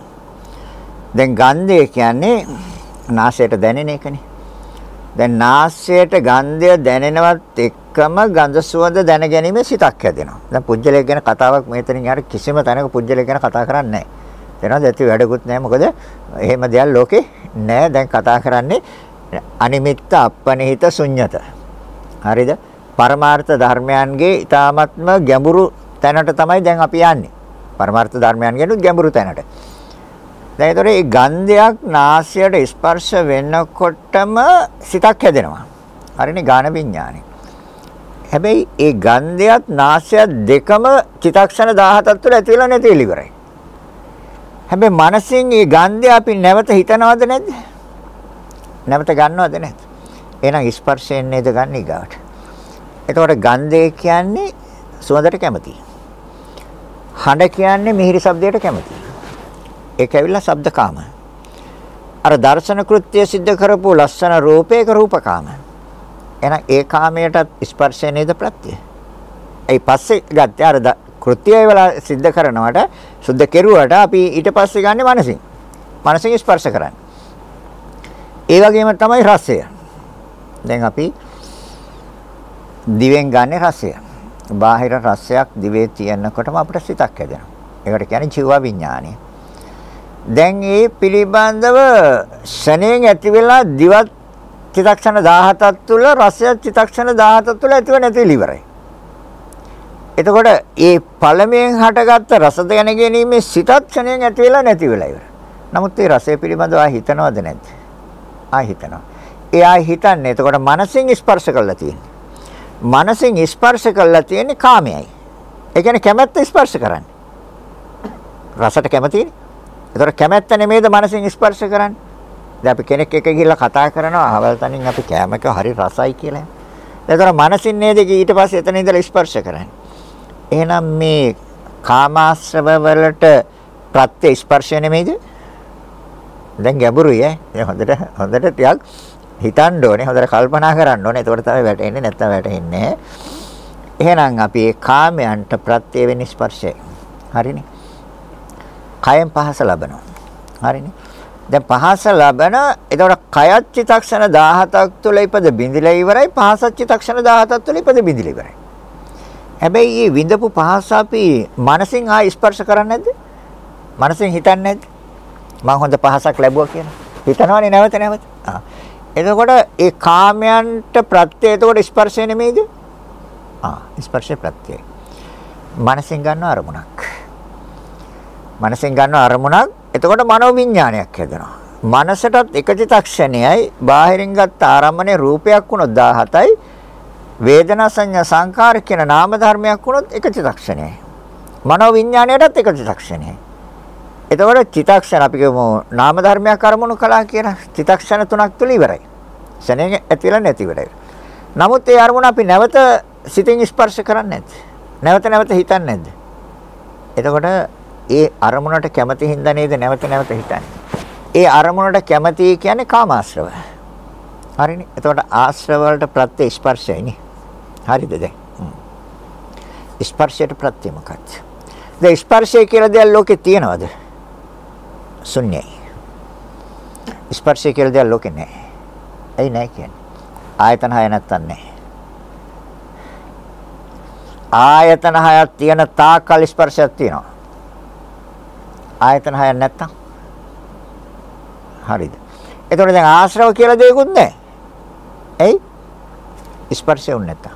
දැන් ගන්ධය කියන්නේ නාසයට දැනෙන එකනේ. දැන් නාසයට ගන්ධය දැනෙනවත් එක්කම ගඳ සුවඳ දැනගැනීමේ සිතක් හැදෙනවා. දැන් පුජ්‍යලයක් ගැන කතාවක් මෙතනින් යාර කිසිම තැනක පුජ්‍යලයක් ගැන කතා කරන්නේ නැහැ. තේරෙනවද? ඇති වැඩකුත් නැහැ. මොකද එහෙම දෙයක් ලෝකේ නැහැ. දැන් කතා කරන්නේ අනිමිත්ත අපනිහිත ශුන්්‍යත. හරිද? පරමාර්ථ ධර්මයන්ගේ ඊ타ත්ම ගැඹුරු තැනට තමයි දැන් අපි යන්නේ. පරමාර්ථ ධර්මයන්ගේ ගැඹුරු තැනට. දැන් ඒතොර මේ ගන්ධයක් නාසයට ස්පර්ශ වෙනකොටම සිතක් හැදෙනවා. හරිනේ ගාන විඥානේ. හැබැයි ඒ ගන්ධයත් නාසයත් දෙකම චිතක්ෂණ 17ක් තුළ ඇති වෙලා නැති වෙලා ඉවරයි. හැබැයි මනසින් මේ ගන්ධය අපි නැවත හිතනවද නැද්ද? නැවත ගන්නවද නැද්ද? එහෙනම් ස්පර්ශයෙන් නේද ගන්න ඊගාවට. එතකොට ගන්ධය කියන්නේ සුවඳට කැමතියි. හඬ කියන්නේ මිහිරි ශබ්දයට කැමතියි. ඒක ඇවිල්ලා ශබ්දකාම. අර දර්ශන කෘත්‍ය સિદ્ધ කරපු ලස්සන රූපේක රූපකාම. එහෙනම් ඒ කාමයටත් ස්පර්ශය නේද ප්‍රත්‍යය. ඒ පස්සේ ගත්තේ අර කෘත්‍යය වල සිද්ධ කරනවට සුද්ධ කෙරුවට අපි ඊට පස්සේ ගන්නෙ මනසින්. මනසින් ස්පර්ශ කරන්නේ. ඒ වගේම තමයි රසය. දැන් අපි දිවෙන් ගන්න රසය. බාහිර රසයක් දිවේ තියෙනකොටම අපිට සිතක් හැදෙනවා. ඒකට කියන්නේ ජීව විඥානය. දැන් ඒ පිළිබඳව ශනේන් ඇති වෙලා දිවත් චිතක්ෂණ 17ක් තුල රසය චිතක්ෂණ 17ක් තුල ඇතිව නැති ඉවරයි. එතකොට ඒ පළමෙන් හටගත්ත රස දැන ගැනීමේ සිතත් ක්ෂණයෙන් ඇති වෙලා නැති වෙලා ඉවරයි. නමුත් ඒ රසය පිළිබඳව ආ හිතනවද නැද්ද? ආ හිතනවා. එයා හිතන්නේ එතකොට මනසින් ස්පර්ශ කරලා තියෙන්නේ. මනසින් ස්පර්ශ කරලා තියෙන්නේ කාමයයි. ඒ කියන්නේ කැමැත්ත ස්පර්ශ කරන්නේ. රසට කැමතිනේ. එතකොට කැමැත්ත නෙමෙයිද මනසින් ස්පර්ශ කරන්නේ? දැන් අපි කෙනෙක් එක්ක ගිහිල්ලා කතා කරනවා අවල් තනින් අපි කෑමක හරි රසයි කියලා. එතකොට මනසින් නේද ඊට පස්සේ එතන ඉඳලා ස්පර්ශ කරන්නේ. එහෙනම් මේ කාමාශ්‍රව වලට ප්‍රත්‍ය ස්පර්ශය නෙමෙයිද? දැන් ගැඹුරුයි ඈ. දැන් හොඳට හොඳට ටිකක් හිතන්න ඕනේ. හොඳට කල්පනා කරන්න ඕනේ. එතකොට තමයි වැටෙන්නේ නැත්තම් වැටෙන්නේ නැහැ. එහෙනම් අපි ඒ කාමයන්ට ප්‍රත්‍ය වෙන්නේ ස්පර්ශය. හරිනේ. කයෙන් පහස ලබනවා. හරිනේ. දැන් පහස ලබන එතකොට කයත් චිතක්ෂණ 17ක් තුළ ඉපද බිඳිලා ඉවරයි පහසත් චිතක්ෂණ 17ක් තුළ ඉපද බිඳිලා ඉවරයි. හැබැයි මේ විඳපු පහස අපි මනසින් ආ ස්පර්ශ කරන්නේ නැද්ද? මනසින් හිතන්නේ නැද්ද? මම හොඳ පහසක් ලැබුවා කියලා. හිතනවනේ නැවත නැවත. ආ. එතකොට ඒ කාමයන්ට ප්‍රත්‍ය එතකොට ස්පර්ශය නෙමෙයිද? ආ ස්පර්ශය ප්‍රත්‍යයි. මනසින් ගන්න අරමුණක්. මනසෙන් ගන්න අරමුණක් එතකොට මනෝ විඥානයක් හැදෙනවා. මනසටත් එක චිතක්ෂණයයි බාහිරින් ගත්ත ආරම්මනේ රූපයක් වුණොත් 17යි වේදනා සංඥා සංකාර කියන නාම ධර්මයක් වුණොත් එක චිතක්ෂණයයි. මනෝ විඥාණයටත් එක චිතක්ෂණයයි. එතකොට චිතක්ෂණ අපි කියමු නාම ධර්මයක් අරමුණු කළා කියලා චිතක්ෂණ තුනක් තුල ඉවරයි. ශනේ ඇතිලා නැති වෙලයි. නමුත් ඒ අරමුණ අපි නැවත සිතින් ස්පර්ශ කරන්නේ නැද්ද? නැවත නැවත හිතන්නේ නැද්ද? එතකොට ඒ අරමුණට කැමති හින්දා නේද නැවත නැවත හිතන්නේ. ඒ අරමුණට කැමති කියන්නේ කාමාශ්‍රව. හරිනේ. එතකොට ආශ්‍රව වලට ප්‍රත්‍ය ස්පර්ශයයිනේ. හරිද දැන්? ස්පර්ශයට ප්‍රත්‍ය මොකක්ද? දැන් ස්පර්ශය කියලා දෙයක් ලෝකේ තියනවද? ශුන්‍යයි. ස්පර්ශය කියලා දෙයක් ලෝකේ නැහැ. ඇයි නැහැ කියන්නේ? ආයතන හය නැත්තන් නැහැ. ආයතන හයක් තියෙන තාකල් ස්පර්ශයක් තියෙනවා. ආයතන හයක් නැත්තම්? හරිද? එතකොට දැන් ආශ්‍රව කියලා දෙයක්වත් නැහැ. එයි ස්පර්ශය උන් නැත්තම්.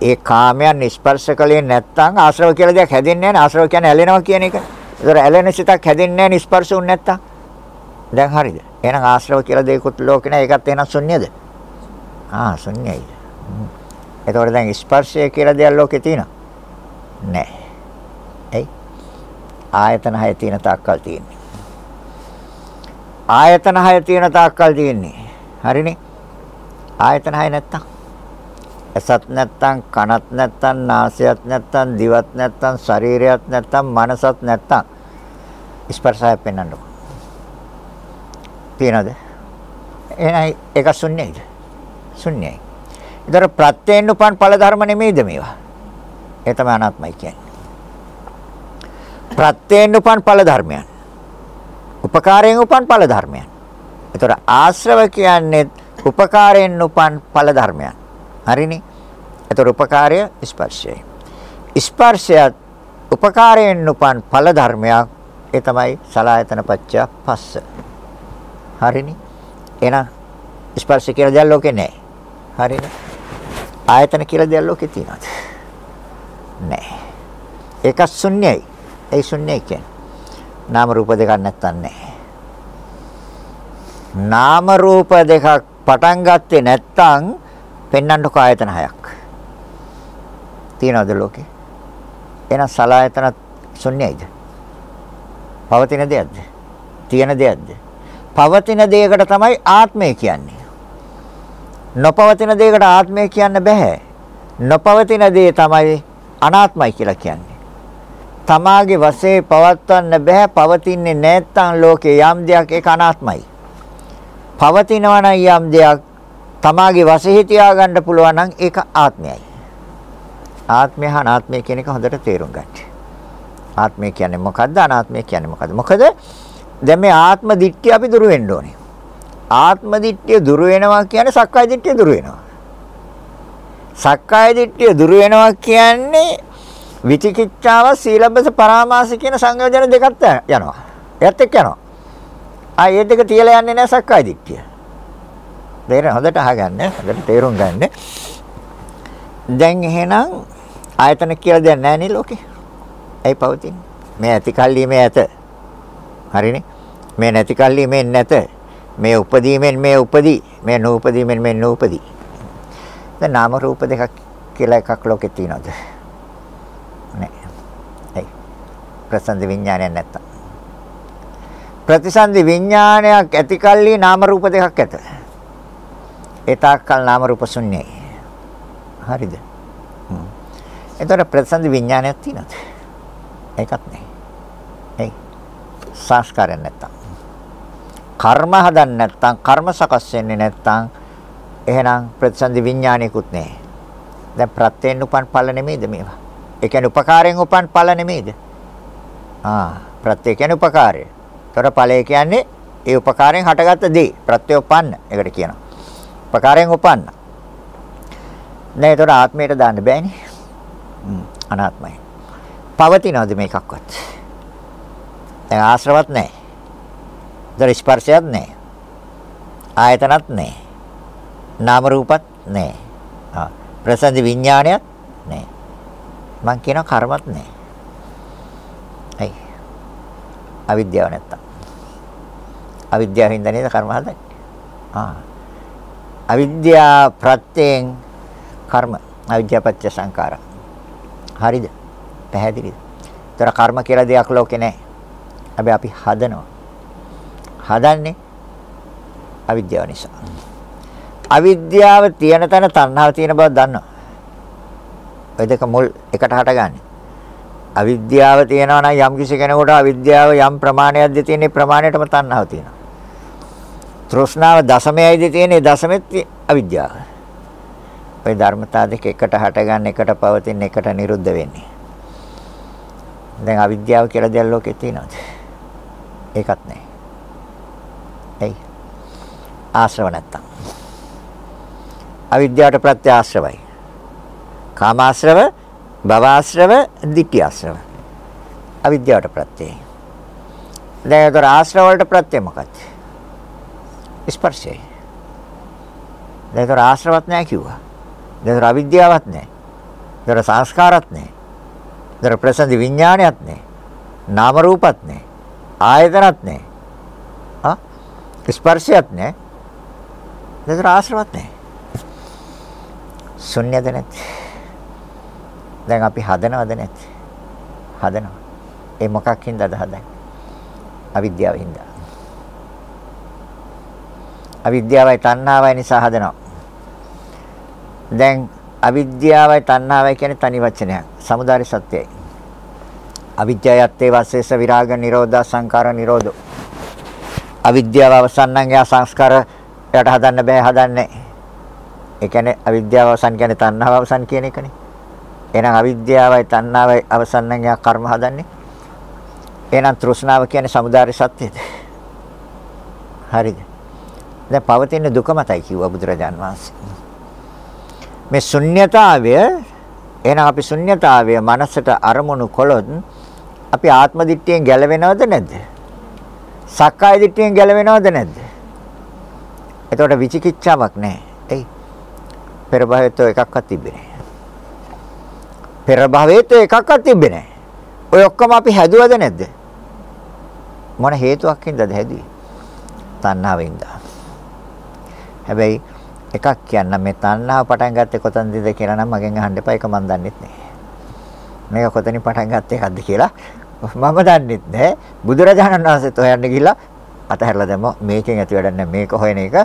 ඒ කාමයන් ස්පර්ශ කලේ නැත්තම් ආශ්‍රව කියලා දෙයක් හැදෙන්නේ නැහැ ආශ්‍රව කියන්නේ ඇලෙනවා කියන එක. ඒතර ඇලෙන සිතක් හැදෙන්නේ නැහැ ස්පර්ශ උන් නැත්තම්. දැන් හරිද? එහෙනම් ආශ්‍රව කියලා දෙයක්වත් ලෝකේ නැහැ. ඒකත් එහෙනම් ශුන්‍යද? ආ ශුන්‍යයි. එතකොට දැන් ස්පර්ශය කියලා දෙයක් ලෝකේ තියෙනවා නැහැ. ආයතන 6 තියෙන තාක්කල් තියෙන්නේ. ආයතන 6 තියෙන තාක්කල් තියෙන්නේ. හරිනේ? ආයතන 6 නැත්තම් ඇසත් නැත්තම් කනත් නැත්තම් නාසයත් නැත්තම් දිවත් නැත්තම් ශරීරයත් නැත්තම් මනසත් නැත්තම් ස්පර්ශය පෙන්වන්නකො. තියනද? එහෙනම් ඒක ශුන්‍යයිද? ශුන්‍යයි. ඒතර ප්‍රත්‍යයෙන් උපන් ඵල ධර්ම නෙමෙයිද මේවා? ඒ තමයි අනාත්මයි කියන්නේ. ප්‍රත්‍යයෙන් උපන් ඵල ධර්මයන්. උපකාරයෙන් උපන් ඵල ධර්මයන්. ඒතර ආශ්‍රව කියන්නේ උපකාරයෙන් උපන් ඵල ධර්මයන්. හරිනේ? ඒතර උපකාරය ස්පර්ශයයි. ස්පර්ශයත් උපකාරයෙන් උපන් ඵල ධර්මයක්. ඒ තමයි සලායතන පච්චය පස්ස. හරිනේ? එහෙනම් ස්පර්ශ කියලා දෙයක් ලෝකේ නැහැ. හරිනේ? ආයතන කියලා දෙයක් ලෝකේ තියෙනවද? නැහැ. ඒක ශුන්‍යයි. ඒ ශුන්‍යයි කියන්නේ. නාම රූප දෙකක් නැත්තන් නැහැ. නාම රූප දෙකක් පටන් ගත්තේ නැත්තම් පෙන්වන්නකො ආයතන හයක්. තියනවද ලෝකේ? එහෙනම් සලායතන ශුන්‍යයිද? පවතින දෙයක්ද? තියෙන දෙයක්ද? පවතින දෙයකට තමයි ආත්මය කියන්නේ. නොපවතින දෙයකට ආත්මය කියන්න බෑ. නොපවතින දේ තමයි අනාත්මයි කියලා කියන්නේ. තමාගේ වශයෙන් පවත්වන්න බෑ පවතින්නේ නැත්නම් ලෝකේ යම් දෙයක් ඒක අනාත්මයි. පවතිනවා නම් යම් දෙයක් තමාගේ වශයෙන් තියාගන්න පුළුවන් නම් ඒක ආත්මයයි. ආත්මය හා අනාත්මය කියන එක හොඳට තේරුම් ගන්න. ආත්මය කියන්නේ මොකද්ද? අනාත්මය කියන්නේ මොකද්ද? මොකද දැන් මේ ආත්ම දිට්ඨිය අපි දුරු වෙන්න ඕනේ. ආත්ම දිට්ඨිය දුරු වෙනවා කියන්නේ සක්කාය දිට්ඨිය දුරු වෙනවා. සක්කාය දිට්ඨිය දුරු වෙනවා කියන්නේ විචිකිච්ඡාව සීලබ්බස පරාමාස කියන සංයෝජන දෙකත් යනවා. එයත් එක්ක යනවා. ආ ඒ දෙක තියලා යන්නේ නැහැ සක්කාය දිට්ඨිය. දෙර හොඳට අහගන්න. හොඳට තේරුම් ගන්න. දැන් එහෙනම් ආයතන කියලා දෙයක් නැහැ නේ ලෝකේ. ඇයි පවතින්නේ? මේ ඇති කල්ලි මේ ඇත. හරිනේ? මේ නැති කල්ලි මේ නැත. මේ උපදීමෙන් මේ උපදී. මේ නූපදීමෙන් මේ නූපදී. දැන් නාම රූප දෙකක් කියලා එකක් ලෝකේ තියෙනවද? නැහැ. ඇයි? ප්‍රසන්න විඥානයක් නැත්තම්. ප්‍රතිසන්දි විඥානයක් ඇති කල්ලි නාම රූප දෙකක් ඇත. ඒ තාක්කල් නාම රූප ශුන්‍යයි. හරිද? හ්ම්. එතකොට ප්‍රතිසන්දි විඥානයක් තියෙනවද? ඒකත් නැහැ. ඒ සංස්කාරයක් නැත්තම්. කර්ම හදන්න නැත්තම් කර්ම සකස් වෙන්නේ නැත්තම් එහෙනම් ප්‍රතිසන්දි විඥානිකුත් නැහැ. දැන් ප්‍රත්‍යයෙන් උපන් ඵල නෙමෙයිද මේවා? ඒ කියන්නේ උපකාරයෙන් උපන් ඵල නෙමෙයිද? ආ ප්‍රත්‍ය කියන්නේ උපකාරය. තොර ඵලය කියන්නේ ඒ උපකාරයෙන් හටගත්ත දේ ප්‍රත්‍යෝපන්න එකට කියනවා. උපකාරයෙන් උපන්න. නෑ ඒතර ආත්මයට දාන්න බෑනේ. අනාත්මයි. පවතිනවද මේකක්වත්? දැන් ආශ්‍රවත් නැහැ. ඒතර ස්පර්ශයක් නැහැ. ආයතනත් නැහැ. නාම රූපත් නැහැ. ආ ප්‍රසන්න විඥානයත් නැහැ. මං කියන කර්මත් නැහැ. ඇයි? අවිද්‍යාව නැත්තම්. අවිද්‍යාව හින්දා නේද කර්ම හදන්නේ? ආ. අවිද්‍යා ප්‍රත්‍යයෙන් කර්ම අවිද්‍යාපත්‍ය සංකාර. හරිද? පැහැදිලිද? ඒතර කර්ම කියලා දෙයක් ලෝකේ නැහැ. හැබැයි අපි හදනවා. හදන්නේ අවිද්‍යාව නිසා. අවිද්‍යාව තියෙන තැන තණ්හාව තියෙන බව දන්නවා. ඔය දෙක මුල් එකට හටගන්නේ. අවිද්‍යාව තියෙනවා නම් යම් කිසි කෙනෙකුට අවිද්‍යාව යම් ප්‍රමාණයක්ද තියෙන්නේ ප්‍රමාණයටම තණ්හාව තියෙනවා. තෘෂ්ණාව දශමයයිද තියෙන්නේ දශමෙත් අවිද්‍යාව. ඔය ධර්මතා දෙක එකට හටගන්න එකට පවතින එකට නිරුද්ධ වෙන්නේ. දැන් අවිද්‍යාව කියලා දෙයක් ලෝකේ තියෙනවද? ඒකත් නැහැ. එයි. ආශ්‍රව නැත්තම්. අවිද්‍යාවට ප්‍රත්‍ය ආශ්‍රවයි. කාමාශ්‍රව, භවආශ්‍රව, ditthිආශ්‍රව. අවිද්‍යාවට ප්‍රත්‍යයි. දැන් ඒතර ආශ්‍රව වලට ප්‍රත්‍ය මොකක්ද? ස්පර්ශය. දැන් ඒතර ආශ්‍රවත් නැහැ කිව්වා. දැන් ඒතර අවිද්‍යාවක් නැහැ. ඒතර සංස්කාරත් නැහැ. ඒතර ප්‍රසන්න විඥානයත් නැහැ. නාම රූපත් නැහැ. ආයතනත් නැහැ. ආ ස්පර්ශයත් නැහැ. ඒතර ආශ්‍රවත් නැහැ. ශුන්‍යද නැති. දැන් අපි හදනවද නැති? හදනවා. ඒ මොකක් හින්දාද හදන්නේ? අවිද්‍යාව හින්දා. අවිද්‍යාවයි තණ්හාවයි නිසා හදනවා. දැන් අවිද්‍යාවයි තණ්හාවයි කියන්නේ තනි වචනයක්. samudāri සත්‍යයි. අවිද්‍යාවත්තේ වාසේස විරාග නිරෝධා සංකාර නිරෝධෝ. අවිද්‍යාව අවසන් නම් එයා සංස්කාර එයාට හදන්න බෑ හදන්නේ. ඒ කියන්නේ අවිද්‍යාව අවසන් කියන්නේ තණ්හාව අවසන් කියන එකනේ. එහෙනම් අවිද්‍යාවයි තණ්හාවයි අවසන් නම් එයා කර්ම හදන්නේ. එහෙනම් තෘෂ්ණාව කියන්නේ samudāri සත්‍යද? හරිද? දැන් පවතින දුක මතයි කිව්වා බුදුරජාන් වහන්සේ. මේ ශුන්්‍යතාවය එහෙනම් අපි ශුන්්‍යතාවය මනසට අරමුණු කළොත් අපි ආත්ම දිට්ඨියෙන් ගැලවෙනවද නැද්ද? සක්කාය දිට්ඨියෙන් ගැලවෙනවද නැද්ද? එතකොට විචිකිච්ඡාවක් නැහැ. එයි. පෙර භවයේත් එකක්වත් තිබෙන්නේ නැහැ. පෙර භවයේත් එකක්වත් තිබෙන්නේ නැහැ. ඔය ඔක්කොම අපි හැදුවද නැද්ද? මොන හේතුවක් හින්දාද හැදුවේ? තණ්හාවෙන්ද. හැබැයි එකක් කියන්න මේ තණ්හාව පටන් ගත්තේ කොතනදද කියලා නම් මගෙන් අහන්න එපා ඒක මම දන්නෙත් නෑ. මේක කොතනින් පටන් ගත්තේ එකක්ද කියලා මම දන්නෙත් නෑ. බුදුරජාණන් වහන්සේත් හොයන්න ගිහිල්ලා අතහැරලා දැම්ම මේකෙන් ඇති වැඩක් නෑ මේක හොයන එක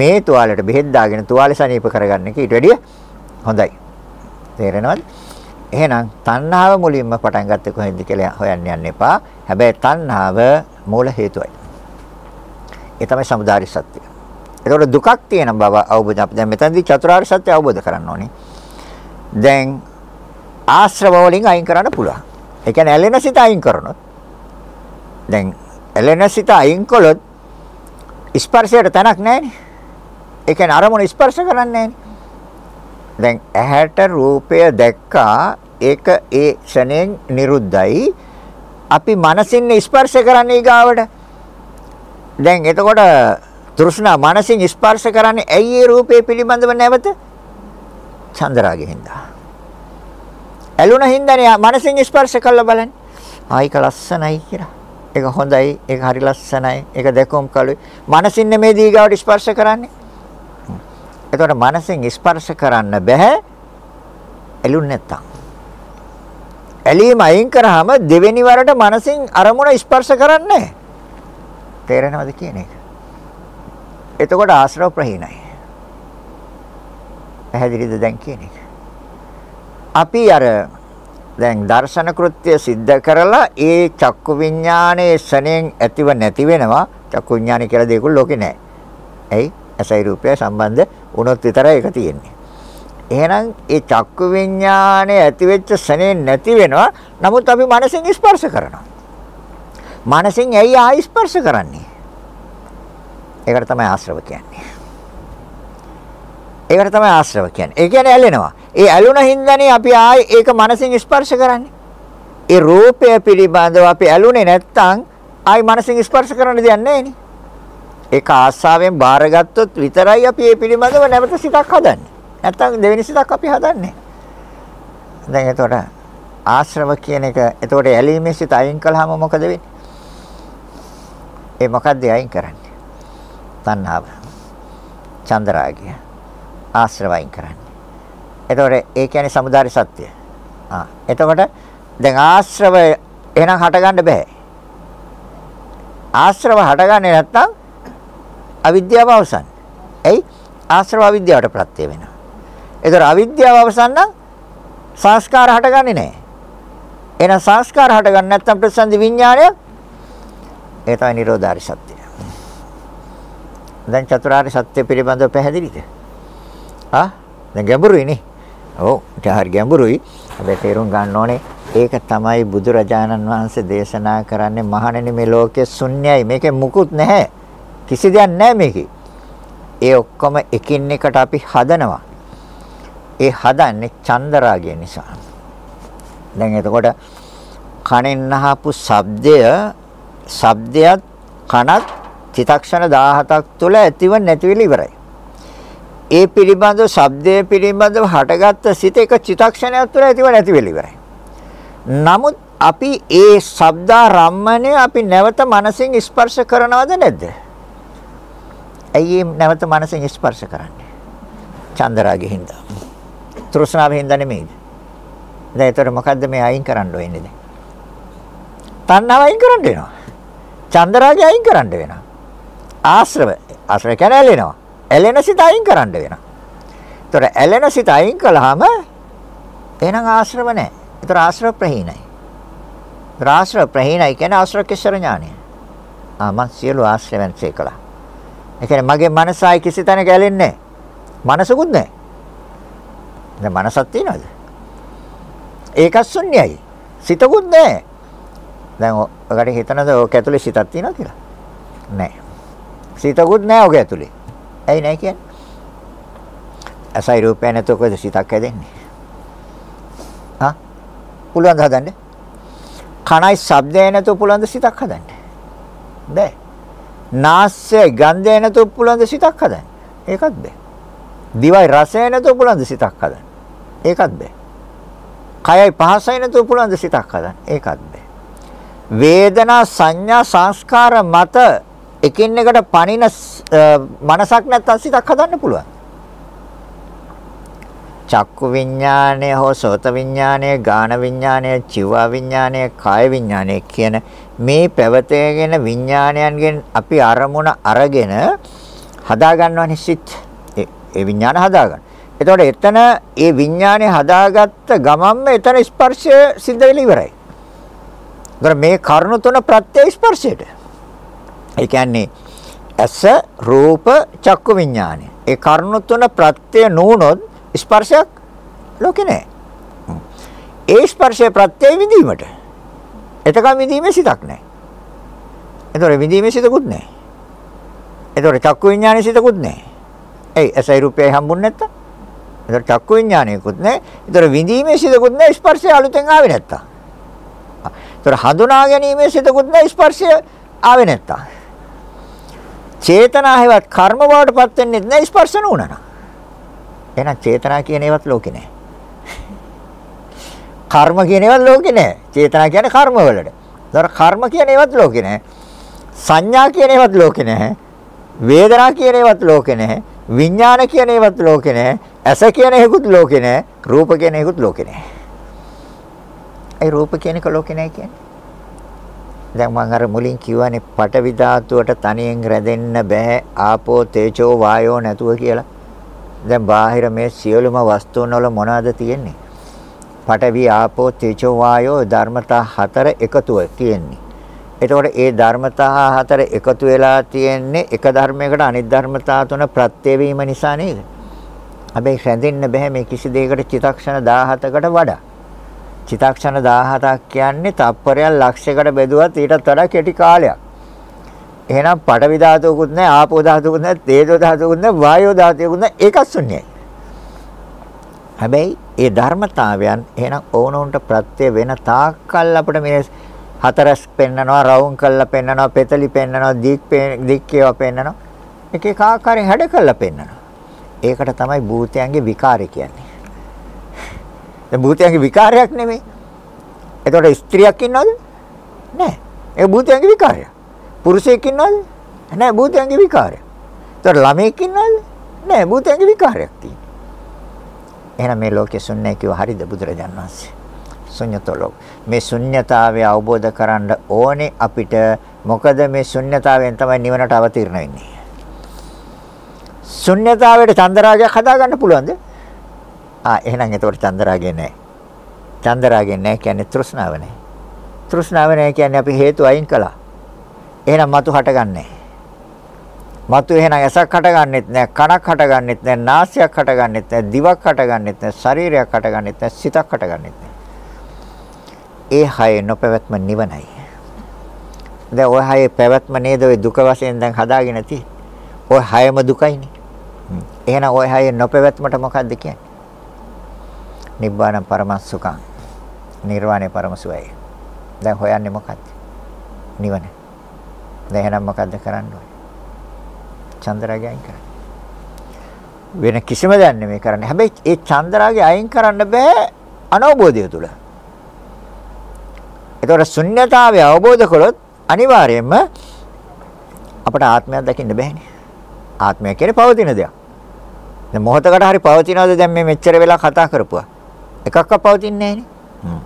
මේ තුවාලෙට බෙහෙත් දාගෙන තුවාලෙ සනීප කරගන්න එක ඊට වැඩිය හොඳයි. තේරෙනවද? එහෙනම් තණ්හාව මුලින්ම පටන් ගත්තේ කොහෙන්ද කියලා හොයන්න යන්න එපා. හැබැයි තණ්හාව මූල හේතුවයි. ඒ තමයි සමුදාය සත්‍යය. ඒතකොට දුකක් තියෙන බව අවබෝධ අපි දැන් මෙතනදී චතුරාර්ය සත්‍ය අවබෝධ කරන්න ඕනේ. දැන් ආශ්‍රව වලින් අයින් කරන්න පුළුවන්. ඒ කියන්නේ ඇලෙන සිත අයින් කරනොත් දැන් ඇලෙන සිත අයින් කළොත් ස්පර්ශයට තැනක් නැහැ නේ. ඒ කියන්නේ අරමුණ ස්පර්ශ කරන්නේ නැහැ නේ. දැන් ඇහැට රූපය දැක්කා ඒක ඒ ක්ෂණයෙන් නිරුද්ධයි. අපි මනසින් ස්පර්ශ කරන්නේ ගාවට දැන් එතකොට තෘෂ්ණා මනසින් ස්පර්ශ කරන්නේ ඇයි ඒ රූපේ පිළිබඳව නැවත? චන්දරාගෙ හින්දා. ඇලුන හින්දානේ මනසින් ස්පර්ශ කළා බලන්න. ආයික ලස්සනයි කියලා. ඒක හොඳයි ඒක හරි ලස්සනයි ඒක දැකුම් කලුයි මනසින් නෙමේ දීගාවට ස්පර්ශ කරන්නේ? එතකොට මනසෙන් ස්පර්ශ කරන්න බෑ ඇලුන් නැත්තම්. ඇලීම අයින් කරාම දෙවෙනි වරට මනසින් අරමුණ ස්පර්ශ කරන්නේ තේරෙනවද කියන එක. එතකොට ආශ්‍රව ප්‍රහීනයි. පැහැදිලිද දැන් කියන එක. අපි අර දැන් දර්ශන කෘත්‍ය સિદ્ધ කරලා ඒ චක්කු විඥානයේ ශණයෙන් ඇතිව නැති වෙනවා චක්කු විඥානය කියලා දෙයක් ලෝකේ නැහැ. ඇයි? ඇසයි රූපය සම්බන්ධ වුණොත් විතරයි ඒක තියෙන්නේ. එහෙනම් ඒ චක්කු විඥානය ඇති වෙච්ච සනේ නැති වෙනවා. නමුත් අපි මනසින් ස්පර්ශ කරනවා. මනසින් ඇයි ආයි ස්පර්ශ කරන්නේ? ඒකට තමයි ආශ්‍රව කියන්නේ. ඒකට තමයි ආශ්‍රව කියන්නේ. ඒ කියන්නේ ඇලෙනවා. ඒ ඇලුන හින්දානේ අපි ආයි ඒක මනසින් ස්පර්ශ කරන්නේ. ඒ රූපය පිළිබඳව අපි ඇලුනේ නැත්තම් ආයි මනසින් ස්පර්ශ කරන්න දෙයක් නැහැ නේ. ඒක ආස්സാවෙන් බාරගත්තොත් විතරයි අපි මේ පිළිබඳව නැවත සිතක් හදන්නේ. නැත්තම් දෙවෙනි සිතක් අපි හදන්නේ. දැන් එතකොට ආශ්‍රව කියන එක එතකොට ඇලීමේ සිත අයින් කළාම මොකද වෙන්නේ? ඒ මොකද්ද අයින් කරන්නේ? තණ්හාව. චන්දරාගය. ආශ්‍රව අයින් කරන්නේ. එතකොට ඒ කියන්නේ samudāri සත්‍ය. ආ එතකොට දැන් ආශ්‍රව එහෙනම් හටගන්න බෑ. ආශ්‍රව හටගන්නේ නැත්තම් අවිද්‍යාව අවසන්. එයි ආශ්‍රව අවිද්‍යාවට ප්‍රත්‍ය වෙනවා. ඒතර අවිද්‍යාව අවසන් නම් සංස්කාර හටගන්නේ නැහැ. එහෙනම් සංස්කාර හටගන්නේ නැත්නම් ප්‍රසන්දි විඥාණය ඒ තමයි නිරෝධාරි සත්‍යය. දැන් චතුරාර්ය සත්‍ය පිළිබඳව පැහැදිලිද? ආ දැන් ගැඹුරුයි නේ. ඔව් ඊට ගැඹුරුයි. හැබැයි තේරුම් ගන්න ඕනේ ඒක තමයි බුදුරජාණන් වහන්සේ දේශනා කරන්නේ මහණෙනි මේ ලෝකයේ ශුන්‍යයි මේකේ මුකුත් නැහැ. කිසි දෙයක් නැහැ මේකේ. ඒ ඔක්කොම එකින් එකට අපි හදනවා. ඒ හදන්නේ චන්දරාගය නිසා. දැන් එතකොට කනෙන් අහපු ශබ්දය ශබ්දයක් කනත් චිතක්ෂණ 17ක් තුළ ඇතිව නැතිවෙල ඉවරයි. ඒ පිළිබඳව ශබ්දයේ පිළිබඳව හටගත්ත සිත එක චිතක්ෂණයක් තුළ ඇතිව නැතිවෙල ඉවරයි. නමුත් අපි ඒ ශබ්දා රම්මණය අපි නැවත මනසින් ස්පර්ශ කරනවද නැද්ද? ඇයි නැවත මනසෙන් ස්පර්ශ කරන්නේ? චන්දරාගෙ හින්දා. තෘෂ්ණාවෙන් හින්දා නෙමෙයිද? දැන් ඒතර මොකද්ද මේ අයින් කරන්න වෙන්නේ දැන්? තණ්හාව අයින් කරන්න වෙනවා. චන්දරාගෙ අයින් කරන්න වෙනවා. ආශ්‍රව ආශ්‍රව කියන්නේ ඇලෙනවා. ඇලෙන සිත අයින් කරන්න වෙනවා. ඒතර ඇලෙන සිත අයින් කළාම එහෙනම් ආශ්‍රව නැහැ. ඒතර ආශ්‍රව ප්‍රහීනයි. ආශ්‍රව ප්‍රහීනයි කියන්නේ ආශ්‍රව කෙසර ඥානය. ආ මං සියලු ආශ්‍රවයන් සේකලා. ඒ කියන්නේ මගේ මනස ආයි කිසි තැනක ඇලෙන්නේ නැහැ. මනසකුත් නැහැ. දැන් මනසක් තියනවද? ඒකත් ශුන්‍යයි. සිතකුත් නැහැ. දැන් ඔකට හිතනද ඔක ඇතුලේ සිතක් තියනවා කියලා? නැහැ. සිතකුත් නැහැ ඔක ඇතුලේ. ඇයි නැහැ කියන්නේ? අසයි රූපය නැතො කොහෙද සිතක් හැදෙන්නේ? හා? පුළුවන් ද හදන්න? කණයි ශබ්දය නැතො පුළුවන් ද සිතක් හදන්න? බෑ. නාසය ගන්ධය නැතුව පුළුවන් ද සිතක් හදන්න. ඒකත් බෑ. දිවයි රසය නැතුව පුළුවන් ද සිතක් හදන්න. ඒකත් බෑ. කයයි පහසයි නැතුව පුළුවන් ද සිතක් හදන්න. ඒකත් බෑ. වේදනා සංඥා සංස්කාර මත එකින් එකට පණින මනසක් නැත්තම් සිතක් හදන්න පුළුවන්. චක්කු විඥානය හෝ සෝත විඥානය, ගාන විඥානය, චිව විඥානය, කාය විඥානය කියන මේ පැවතගෙන විඥානයන්ගෙන් අපි අරමුණ අරගෙන හදා ගන්නවනේ සිත්. ඒ විඥාන හදා ගන්න. එතකොට එතන ඒ විඥානේ හදාගත්ත ගමන්ම එතන ස්පර්ශය සිද්ධ වෙලා ඉවරයි. ඒතර මේ කරුණු තුන ප්‍රත්‍ය ස්පර්ශයට. ඒ කියන්නේ ඇස රූප චක්කු විඥානේ. ඒ කරුණු තුන ප්‍රත්‍ය නුනොත් ස්පර්ශයක් ලෝකේ නැහැ. ඒ ස්පර්ශය ප්‍රත්‍ය විඳීමට. එතකම විඳීමේ සිතක් නැහැ. එතකොට විඳීමේ සිතකුත් නැහැ. එතකොට චක්කු විඥානේ සිතකුත් නැහැ. එයි ඇසයි රූපයයි හම්බුනේ නැත්තම්. එතකොට චක්කු විඥානයකුත් නැහැ. එතකොට විඳීමේ සිතකුත් නැහැ ස්පර්ශය අලුතෙන් ආවේ නැත්තම්. එතකොට හඳුනා ගැනීමේ සිතකුත් නැහැ ස්පර්ශය ආවේ නැත්තම්. චේතනා හැවත් කර්ම බවට පත් වෙන්නේ නැහැ ස්පර්ශ නුනන. එහෙනම් චේතනා කියන ඒවත් ලෝකේ නැහැ. කර්ම කියන ඒවත් ලෝකේ නැහැ. චේතනා කියන්නේ කර්ම වලට. ඒතර කර්ම කියන ඒවත් ලෝකේ නැහැ. සංඥා කියන ඒවත් ලෝකේ නැහැ. වේදනා කියන ඒවත් ලෝකේ නැහැ. විඥාන කියන ඒවත් ලෝකේ නැහැ. ඇස කියන එකකුත් ලෝකේ නැහැ. රූප කියන එකකුත් ලෝකේ නැහැ. ඒ රූප කියන එක ලෝකේ නැහැ කියන්නේ. දැන් මම අර මුලින් කිව්වනේ පටවි ධාතුවට තනියෙන් රැඳෙන්න බෑ ආපෝ තේජෝ වායෝ නැතුව කියලා. දැන් බාහිර මේ සියලුම වස්තුන් වල මොනවද තියෙන්නේ? පඨවි ආපෝ තේජෝ වායෝ ධර්මතා හතර එකතුව තියෙන්නේ. එතකොට ඒ ධර්මතා හතර එකතු වෙලා තියෙන්නේ එක ධර්මයකට අනිත් ධර්මතා තුන ප්‍රත්‍ය වීම නිසා නේද? හැබැයි රැඳෙන්න බෑ මේ කිසි දෙයකට චිතක්ෂණ 17කට වඩා. චිතක්ෂණ 17ක් කියන්නේ තප්පරයක් ලක්ෂයකට බෙදුවත් ඊටත් වඩා කෙටි කාලයක්. එහෙනම් පඨවි ධාතුවකුත් නැහැ, ආපෝ ධාතුවකුත් නැහැ, තේජෝ ධාතුවකුත් නැහැ, වායෝ ධාතුවකුත් නැහැ. ඒකත් ශුන්‍යයි. හැබැයි ඒ ධර්මතාවයන් එහෙනම් ඕනොන්ට ප්‍රත්‍ය වෙන තාක්කල් අපිට මේ හතරස් පෙන්නනවා, රවුම් කළා පෙන්නනවා, පෙතලි පෙන්නනවා, දික් දික් ඒවා පෙන්නනවා. එක එක ආකාරයෙන් හැඩ කළා පෙන්නනවා. ඒකට තමයි භූතයන්ගේ විකාරය කියන්නේ. දැන් භූතයන්ගේ විකාරයක් නෙමෙයි. එතකොට ස්ත්‍රියක් ඉන්නවද? නැහැ. ඒ භූතයන්ගේ විකාරයක්. පුරුෂයෙක් ඉන්නවද? නැහැ භූතයන්ගේ විකාරයක්. එතකොට ළමයෙක් ඉන්නවද? නැහැ භූතයන්ගේ විකාරයක් තියෙනවා. එහෙනම් මේ ලෝකේ ශුන්‍යයි කිව්ව හරිද බුදුරජාන් වහන්සේ? ශුන්‍යතලෝ. මේ ශුන්‍යතාවය අවබෝධ කරන්න ඕනේ අපිට. මොකද මේ ශුන්‍යතාවයෙන් තමයි නිවනට අවතීර්ණ වෙන්නේ. ශුන්‍යතාවයට චන්දරාගයක් හදාගන්න පුළුවන්ද? ආ එහෙනම් එතකොට චන්දරාගය නැහැ. චන්දරාගය නැහැ කියන්නේ තෘෂ්ණාව නැහැ. තෘෂ්ණාව නැහැ කියන්නේ අපි හේතු අයින් කළා. එහෙනම් මතු හටගන්නේ. මතු එහෙනම් ඇසක් හටගන්නෙත් නැහැ කනක් හටගන්නෙත් නැහැ නාසයක් හටගන්නෙත් නැහැ දිවක් හටගන්නෙත් නැහැ ශරීරයක් හටගන්නෙත් නැහැ සිතක් හටගන්නෙත් නැහැ ඒ හය නොපැවැත්ම නිවනයි. දැන් ඔය හයේ පැවැත්ම නේද ඔය දුක වශයෙන් දැන් හදාගෙන තියෙන්නේ ඔය හයම දුකයිනේ. එහෙනම් ඔය හයේ නොපැවැත්මට මොකද්ද කියන්නේ? නිබ්බාන පරමසුඛං නිර්වාණය පරමසුවයි. දැන් හොයන්නේ මොකද්ද? නිවන. දැන් එහෙනම් මොකද්ද කරන්න ඕනේ? චන්ද්‍රාගය අයින් කරන්න. වෙන කිසිම දෙයක් නෙමෙයි කරන්නේ. හැබැයි ඒ චන්ද්‍රාගය අයින් කරන්න බෑ අනවබෝධය තුල. ඒතකොට ශුන්්‍යතාවය අවබෝධ කළොත් අනිවාර්යයෙන්ම අපට ආත්මයක් දකින්න බෑනේ. ආත්මය කියන්නේ පවතින දෙයක්. දැන් මොහොතකට හරි පවතිනවද දැන් මේ මෙච්චර වෙලා කතා කරපුවා? එකක්වත් පවතින්නේ නැහැනේ.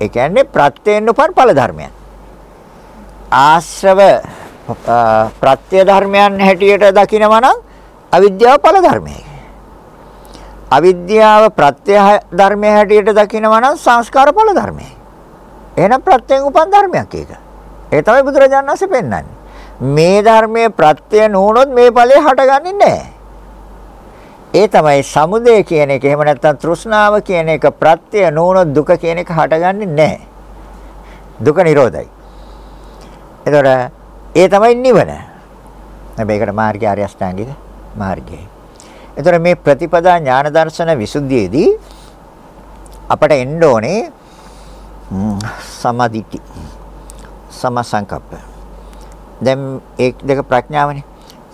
ඒ කියන්නේ ප්‍රත්‍යයෙන් උපන් ඵල ධර්මයන්. ආශ්‍රව ප්‍රත්‍ය ධර්මයන් හැටියට දකිනවා නම් අවිද්‍යාව ඵල ධර්මයයි. අවිද්‍යාව ප්‍රත්‍ය ධර්මය හැටියට දකිනවා නම් සංස්කාර ඵල ධර්මයයි. එහෙනම් ප්‍රත්‍යයෙන් උපන් ධර්මයක් ඒක. ඒ තමයි බුදුරජාණන් වහන්සේ පෙන්වන්නේ. මේ ධර්මයේ ප්‍රත්‍ය නුනොත් මේ ඵලය හටගන්නේ නැහැ. ඒ තමයි සමුදය කියන එක. එහෙම නැත්නම් තෘෂ්ණාව කියන එක ප්‍රත්‍ය නුනොත් දුක කියන එක හටගන්නේ නැහැ. දුක නිරෝධයි. එතකොට ඒ තමයි නිවන. හැබැයි ඒකට මාර්ගය ආර්ය අෂ්ටාංගික මාර්ගය. එතකොට මේ ප්‍රතිපදා ඥාන දර්ශන විසුද්ධියේදී අපට එන්න ඕනේ සමාධිටි සමසංකප්ප. දැන් ඒ දෙක ප්‍රඥාවනේ.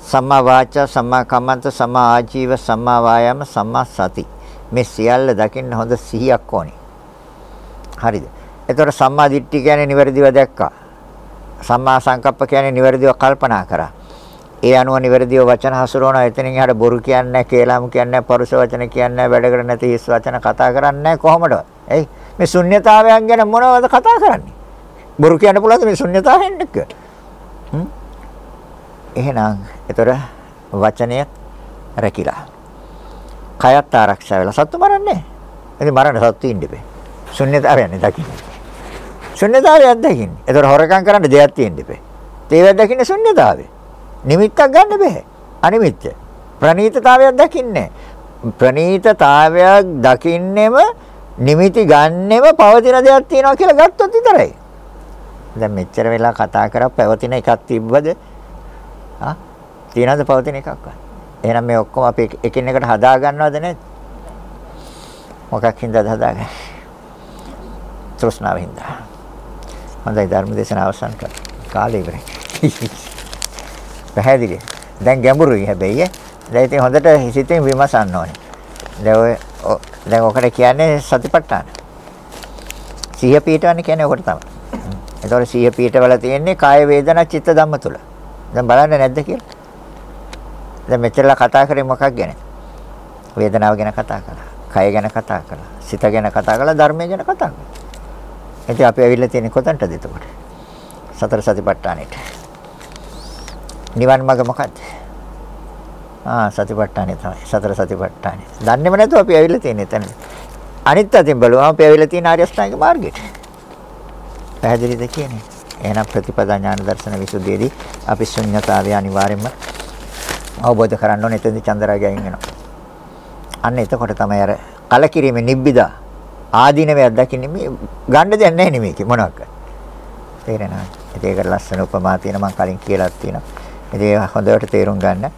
සම්මා වාචා සම්මා කම්මන්ත සම්මා ආජීව සම්මා වායාම සම්මා සති. මේ සියල්ල දකින්න හොඳ සිහියක් ඕනේ. හරිද? එතකොට සම්මා දිට්ඨිය කියන්නේ නිවැරදිව දැක්කා. සම්මා සංකප්ප කියන්නේ නිවැරදිව කල්පනා කරා. ඒ අනුව නිවැරදිව වචන හසුරවනවා. එතනින් එහාට බොරු කියන්නේ නැහැ, කේලම් කියන්නේ නැහැ, පරුස වචන කියන්නේ නැහැ, වැඩකට නැති හිස් වචන කතා කරන්නේ නැහැ කොහොමද? එයි මේ ශුන්්‍යතාවයන් ගැන මොනවද කතා කරන්නේ? බොරු කියන්න පුළුවන්ද මේ ශුන්්‍යතාවයෙන් එක්ක? හ්ම්. එහෙනම් ඒතර වචනය රැකිලා. කයත් ආරක්ෂා වෙලා සත්තු මරන්නේ. ඉතින් මරන්න සත්තු ඉන්න ඉබේ. ශුන්්‍යතාවයන්නේ දකින්න. ශුන්්‍යතාවයක් දකින්න. ඒතර හොරකම් කරන්න දෙයක් තියෙන්න ඉබේ. ඒවත් දකින්න ශුන්්‍යතාවය. නිමිත්තක් ගන්න බෑ. අනිමිත්‍ය. ප්‍රනීතතාවයක් දකින්නේ. ප්‍රනීතතාවයක් දකින්නෙම නිමිති ගන්නෙම පවතින දෙයක් තියෙනවා කියලා ගත්තොත් විතරයි. දැන් මෙච්චර වෙලා කතා කරා පැවතින එකක් තිබ්බද? ආ තියනද පවතින එකක්වත්? එහෙනම් මේ ඔක්කොම අපි එකිනෙකට හදා ගන්නවද නැද්ද? මොකක් හින්දාද හදාගන්නේ? තෘෂ්ණාව හින්දා. හොඳයි ධර්ම දේශනාව අවසන් කර. කාලය ඉවරයි. පැහැදිලි. දැන් ගැඹුරුයි හැබැයි. දැන් ඉතින් හොඳට හිතින් විමසන්න ඕනේ. දැන් ඔය දැන් ඔකට කියන්නේ සතිපට්ඨාන. සිහිය පීඨවන්නේ කියන්නේ ඔකට තමයි. ඒතකොට සිහිය පීඨවල තියෙන්නේ කාය වේදනා චිත්ත ධම්ම තුල. දැන් බලන්න නැද්ද කියලා? දැන් මෙච්චරලා කතා කරේ මොකක් ගැනද? වේදනාව ගැන කතා කළා. කය ගැන කතා කළා. සිත ගැන කතා කළා. ධර්මය ගැන කතා කළා. ඉතින් අපි ඇවිල්ලා තියෙන්නේ කොතනටද එතකොට? සතර සතිපට්ඨානෙට. නිවන් මඟ මොකද්ද? ආ සතිපට්ඨානෙ තමයි. සතර සතිපට්ඨානෙ. දන්නේම නැතුව අපි ඇවිල්ලා තියෙන්නේ එතන. අනිත් අතින් බලුවම අපි ඇවිල්ලා තියෙන ආර්ය අෂ්ටාංගික මාර්ගයට. පැහැදිලිද කියන්නේ? එහෙනම් ප්‍රතිපදා ඥාන දර්ශන විසුද්ධියේදී අපි ශුන්‍යතාවය අනිවාර්යයෙන්ම අවබෝධ කරගන්න ඕනේ. එතෙන්දී චන්දරාගයෙන් වෙනවා. අන්න එතකොට තමයි අර කලකිරීමේ නිබ්බිදා ආදීනවයක් දකින්නේ මේ ගන්න දෙයක් නැහැ නෙමෙයි මොනවාක්. තේරෙනවද? ඒක ලස්සන උපමා තියෙන මම කලින් කියලා තියෙනවා. ඉතින් හොඳට තේරුම් ගන්න.